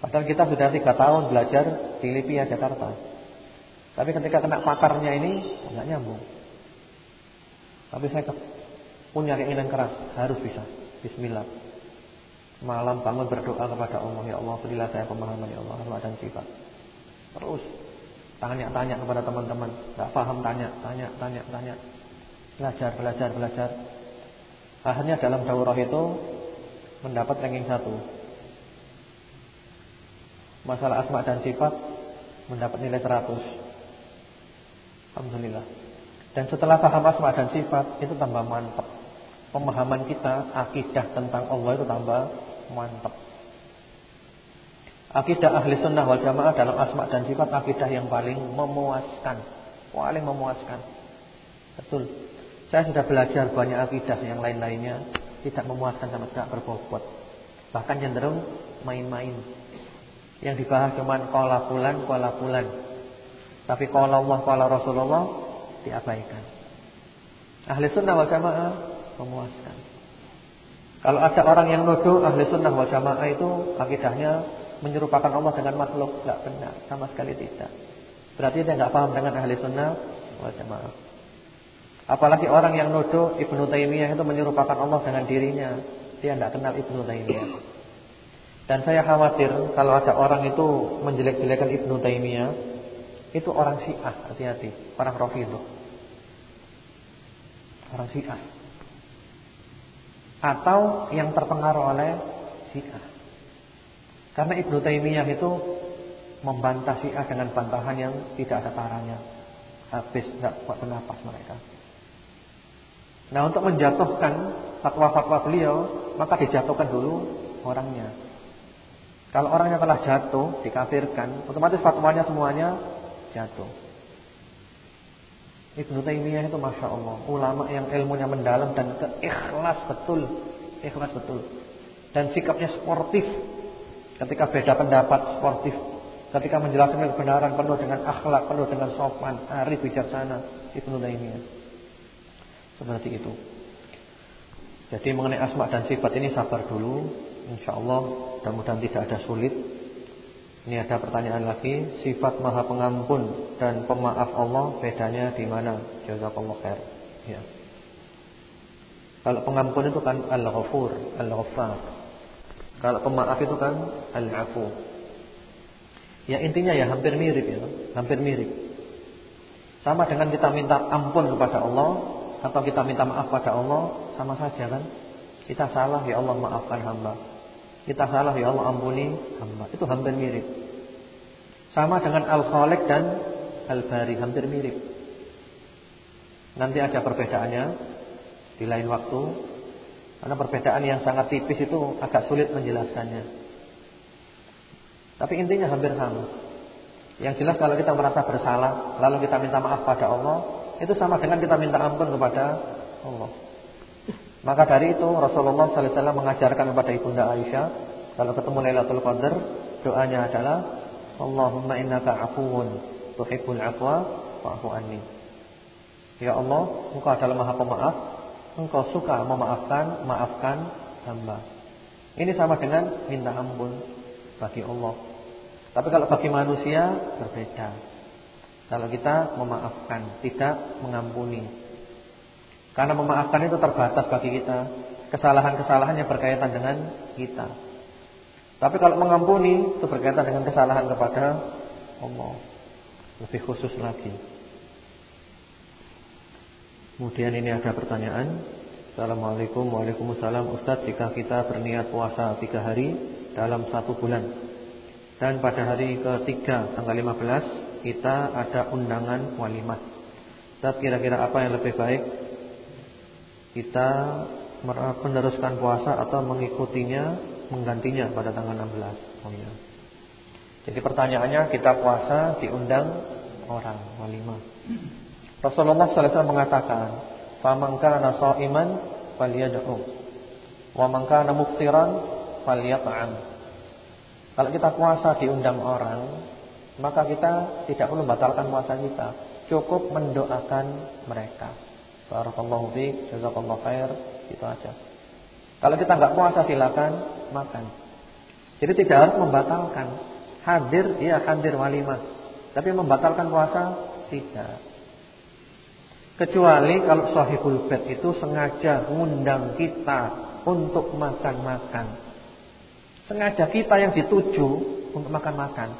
Padahal kita sudah tiga tahun belajar di Lipia Jakarta. Tapi ketika kena pakarnya ini enggak nyambung. Tapi saya punya keinginan keras, harus bisa. Bismillah. Malam bangun berdoa kepada Allah, ya Allah berilah saya pemahaman ya Allah asma dan sifat. Terus tanya-tanya kepada teman-teman, enggak paham tanya, tanya, tanya, tanya. Belajar, belajar, belajar. Akhirnya dalam daurah itu mendapat ranking satu. Masalah asma dan sifat mendapat nilai 100. Alhamdulillah. Dan setelah paham asma dan sifat itu tambah mantap. Pemahaman kita akidah tentang Allah itu tambah mantap. Akidah ahli sunnah wal jamaah dalam asma dan sifat akidah yang paling memuaskan, paling memuaskan. Betul. Saya sudah belajar banyak akidah yang lain-lainnya tidak memuaskan sama sekali berbobot. Bahkan cenderung main-main. Yang dibahas cuma qala fulan, qala fulan. Tapi qala Allah, qala Rasulullah diabaikan. Ahli sunnah wal jamaah memuaskan. Kalau ada orang yang nuduh ahli sunnah wal jamaah itu akidahnya menyerupakan Allah dengan makhluk, tidak benar, sama sekali tidak. Berarti dia nggak paham dengan ahli sunnah wal jamaah. Apalagi orang yang nuduh Ibnu Taimiyah itu menyerupakan Allah dengan dirinya, dia tidak kenal Ibnu Taimiyah. Dan saya khawatir kalau ada orang itu menjelek-jelekan Ibnu Taimiyah, itu orang Syiah, hati-hati, orang Rafidhah. Orang Syiah. Atau yang terpengaruh oleh Syiah. Karena Ibnu Taimiyah itu membantah Syiah dengan bantahan yang tidak ada taranya. Habis tidak kuat bernapas mereka. Nah, untuk menjatuhkan fatwa-fatwa beliau, maka dijatuhkan dulu orangnya. Kalau orangnya telah jatuh, dikafirkan, otomatis fatwanya semuanya jatuh. Ibnu Taimiyah itu masya Allah ulama yang ilmunya mendalam dan keikhlas betul, ikhlas betul. Dan sikapnya sportif. Ketika beda pendapat sportif. Ketika menjelaskan kebenaran penuh dengan akhlak, penuh dengan sopan, arif bijaksana. Ibnu Taimiyah. Seperti itu. Jadi mengenai asma dan sifat ini sabar dulu. Insya Allah mudah-mudahan tidak ada sulit. Ini ada pertanyaan lagi, sifat Maha Pengampun dan Pemaaf Allah bedanya di mana? Jazakallahu khair. Ya. Kalau pengampun itu kan Al-Ghafur, Al-Ghaffar. Kalau pemaaf itu kan Al-Afu. Ya intinya ya hampir mirip ya, hampir mirip. Sama dengan kita minta ampun kepada Allah atau kita minta maaf pada Allah, sama saja kan? Kita salah ya Allah maafkan hamba. Kita salah ya Allah ampuni hamba. Itu hampir mirip. Sama dengan Al-Khaliq dan Al-Bari hampir mirip. Nanti ada perbedaannya di lain waktu. Karena perbedaan yang sangat tipis itu agak sulit menjelaskannya. Tapi intinya hampir sama. Yang jelas kalau kita merasa bersalah, lalu kita minta maaf pada Allah, itu sama dengan kita minta ampun kepada Allah. Maka dari itu Rasulullah sallallahu alaihi wasallam mengajarkan kepada Ibunda Aisyah kalau ketemu Lailatul Qadar, doanya adalah Allahumma innaka afuwun tuhibbul afwa fa'fu anni. Ya Allah, Engkau adalah Maha Pemaaf, Engkau suka memaafkan, maafkan hamba. Ini sama dengan minta ampun bagi Allah. Tapi kalau bagi manusia berbeda. Kalau kita memaafkan, tidak mengampuni. Karena memaafkan itu terbatas bagi kita. Kesalahan-kesalahan yang berkaitan dengan kita. Tapi kalau mengampuni itu berkaitan dengan kesalahan kepada Allah. Lebih khusus lagi. Kemudian ini ada pertanyaan. Assalamualaikum Waalaikumsalam Ustaz jika kita berniat puasa tiga hari dalam satu bulan dan pada hari ketiga tanggal 15 kita ada undangan walimah. Saat kira-kira apa yang lebih baik? Kita meneruskan puasa atau mengikutinya, menggantinya pada tanggal 16. Oh ya. Jadi pertanyaannya kita puasa diundang orang walimah. Rasulullah sallallahu alaihi wasallam mengatakan, "Faman kana sha'iman falyad'u wa man kana muftiran falyat'am." Kalau kita puasa diundang orang, maka kita tidak perlu membatalkan puasa kita. Cukup mendoakan mereka. Barakallahu fiik, jazakallahu khair, itu aja. Kalau kita nggak puasa silakan makan. Jadi tidak harus membatalkan. Hadir ya hadir walimah. Tapi membatalkan puasa tidak. Kecuali kalau sahibul bait itu sengaja mengundang kita untuk makan-makan. Sengaja kita yang dituju untuk makan-makan.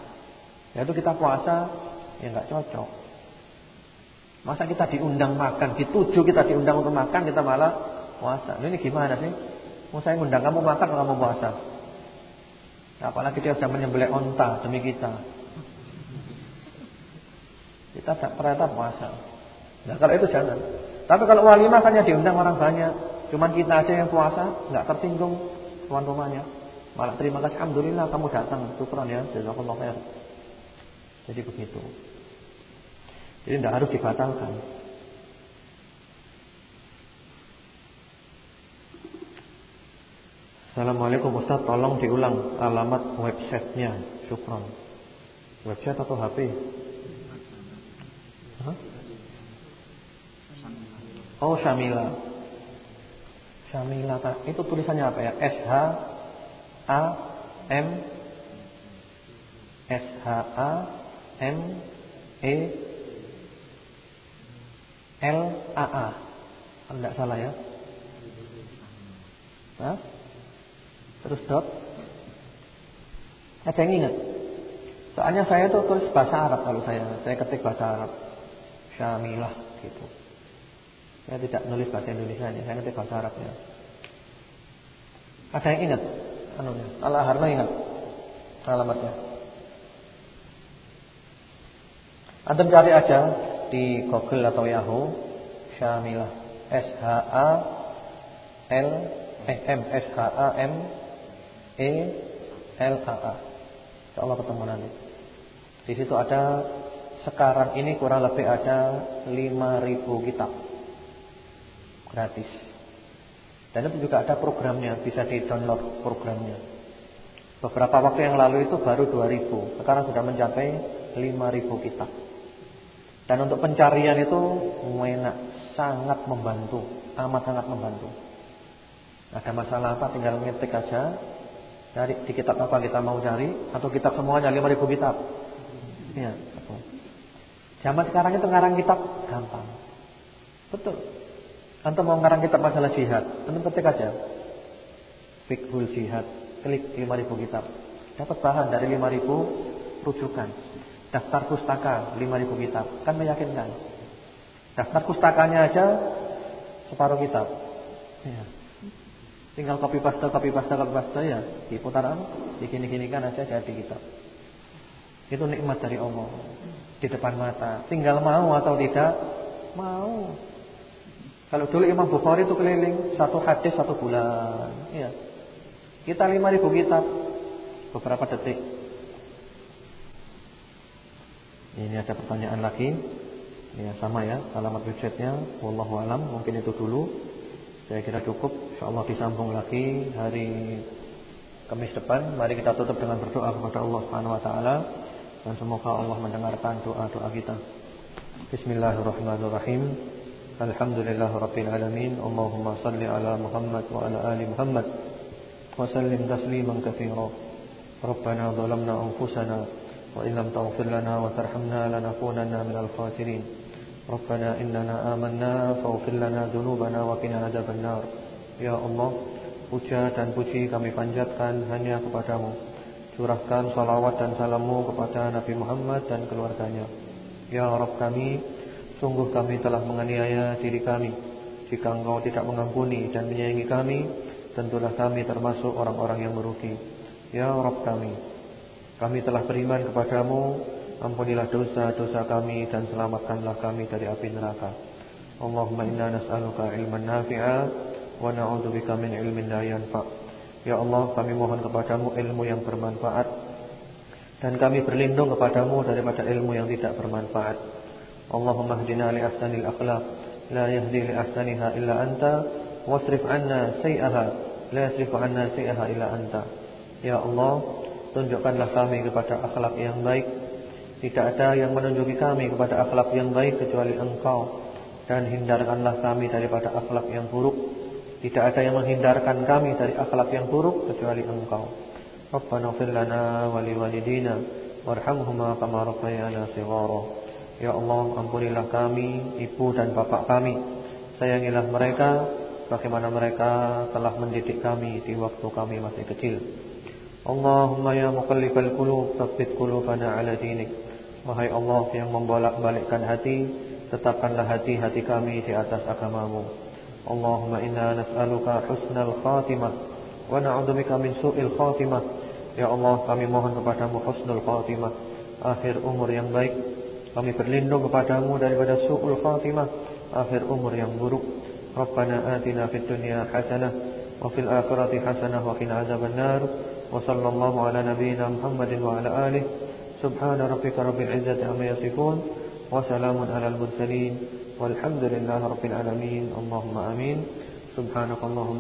Yaitu kita puasa ya nggak cocok. Masa kita diundang makan, dituju kita diundang untuk makan, kita malah puasa. Ini gimana sih? Mau saya ngundang kamu makan kamu puasa? Apalagi dia sudah menyembelih onta demi kita. Kita tak ternyata puasa. Nah kalau itu jangan. Tapi kalau walimah kan diundang orang banyak. Cuman kita aja yang puasa, nggak tersinggung tuan rumahnya. Malah terima kasih alhamdulillah kamu datang. Syukran ya, jazakallahu khair. Jadi begitu. Jadi tidak harus dibatalkan. Assalamualaikum Ustaz, tolong diulang alamat websitenya. Syukran. Website atau HP? Hah? Oh, Syamila. Syamila, itu tulisannya apa ya? S H A M S H A M E L A A. Kalau tidak salah ya. Hah? Terus dot. Ada yang ingat? Soalnya saya itu tulis bahasa Arab kalau saya, saya ketik bahasa Arab. Syamilah gitu. Saya tidak nulis bahasa Indonesia, saya ketik bahasa Arabnya. Ada yang ingat? anunya. Allah Harna ingat alamatnya. Antum cari aja di Google atau Yahoo Syamilah S H A L E M S H A M E L A A. Insyaallah ketemu nanti. Di situ ada sekarang ini kurang lebih ada 5000 kitab gratis. Dan itu juga ada programnya, bisa di-download programnya. Beberapa waktu yang lalu itu baru 2000, sekarang sudah mencapai 5000 kitab. Dan untuk pencarian itu enak, sangat membantu, amat sangat membantu. Ada masalah apa tinggal ngetik aja Cari di kitab apa kita mau cari Atau kitab semuanya 5000 kitab Ya Zaman sekarang itu ngarang kitab Gampang Betul Antum mau ngarang kitab masalah jihad, antum ketik aja. Fiqhul jihad, klik 5000 kitab. Dapat bahan dari 5000 rujukan. Daftar pustaka 5000 kitab kan meyakinkan. Daftar pustakanya aja separuh kitab. Ya. Tinggal copy paste, copy paste, copy paste ya diputar apa? Dikini-kinikan aja jadi kitab. Itu nikmat dari Allah di depan mata. Tinggal mau atau tidak mau. Kalau dulu Imam Bukhari itu keliling satu hadis satu bulan, ya. Kita 5000 kitab beberapa detik. Ini ada pertanyaan lagi. Ya sama ya, alamat websitenya wallahu alam, mungkin itu dulu. Saya kira cukup. Insyaallah disambung lagi hari Kamis depan. Mari kita tutup dengan berdoa kepada Allah Subhanahu wa taala dan semoga Allah mendengarkan doa-doa kita. Bismillahirrahmanirrahim. Alhamdulillahirabbil alamin. Allahumma salli ala Muhammad wa ala ali Muhammad wa sallim tasliman katsiran. Rabbana zalamna anfusana lam taghfir lana wa tarhamna lanakunanna minal khasirin. Rabbana innana amanna faghfir lana dhunubana wa qina adzabannar. Ya Allah, puja dan puji kami panjatkan hanya kepadamu. Curahkan salawat dan salammu kepada Nabi Muhammad dan keluarganya Ya Rabb kami Sungguh kami telah menganiaya diri kami Jika engkau tidak mengampuni dan menyayangi kami Tentulah kami termasuk orang-orang yang merugi Ya Rabb kami Kami telah beriman kepadamu. Ampunilah dosa-dosa kami Dan selamatkanlah kami dari api neraka. Allahumma inna nas'aluka ilman nafi'a Wa na'udzubika min ilmin la yanfa' Ya Allah kami mohon kepadamu ilmu yang bermanfaat Dan kami berlindung kepadamu daripada ilmu yang tidak bermanfaat. Allahumma hdina li ahsanil akhlaq La yahdi li ahsaniha illa anta Wasrif anna say'aha La yasrif anna say'aha illa anta. Ya Allah Tunjukkanlah kami kepada akhlak yang baik Tidak ada yang menunjuki kami kepada akhlak yang baik Kecuali engkau Dan hindarkanlah kami daripada akhlak yang buruk tidak ada yang menghindarkan kami dari akhlak yang buruk kecuali Engkau. Rabbana ighfir lana wa liwalidina warhamhuma kama rabbayana shighara. Ya Allah, ampunilah kami, ibu dan bapak kami. Sayangilah mereka bagaimana mereka telah mendidik kami di waktu kami masih kecil. Allahumma ya muqallibal qulub tsabbit qulubana ala dinik. Wahai Allah yang membolak-balikkan hati tetapkanlah hati-hati kami di atas agamamu. Allahumma inna nas'aluka husnal khatimah wa na'udzubika min su'il khatimah. Ya Allah kami mohon kepadamu husnul khatimah. Akhir umur yang baik kami berlindung kepadamu daripada su'ul khatimah. Akhir umur yang buruk Rabbana atina fid dunya hasanah wa fil akhirati hasanah wa qina adzabannar وصلى الله على نبينا محمد وعلى آله. سبحان ربك رب العزة عما يصفون وسلام على المرسلين والحمد لله رب العالمين. اللهم آمين. سبحانك اللهم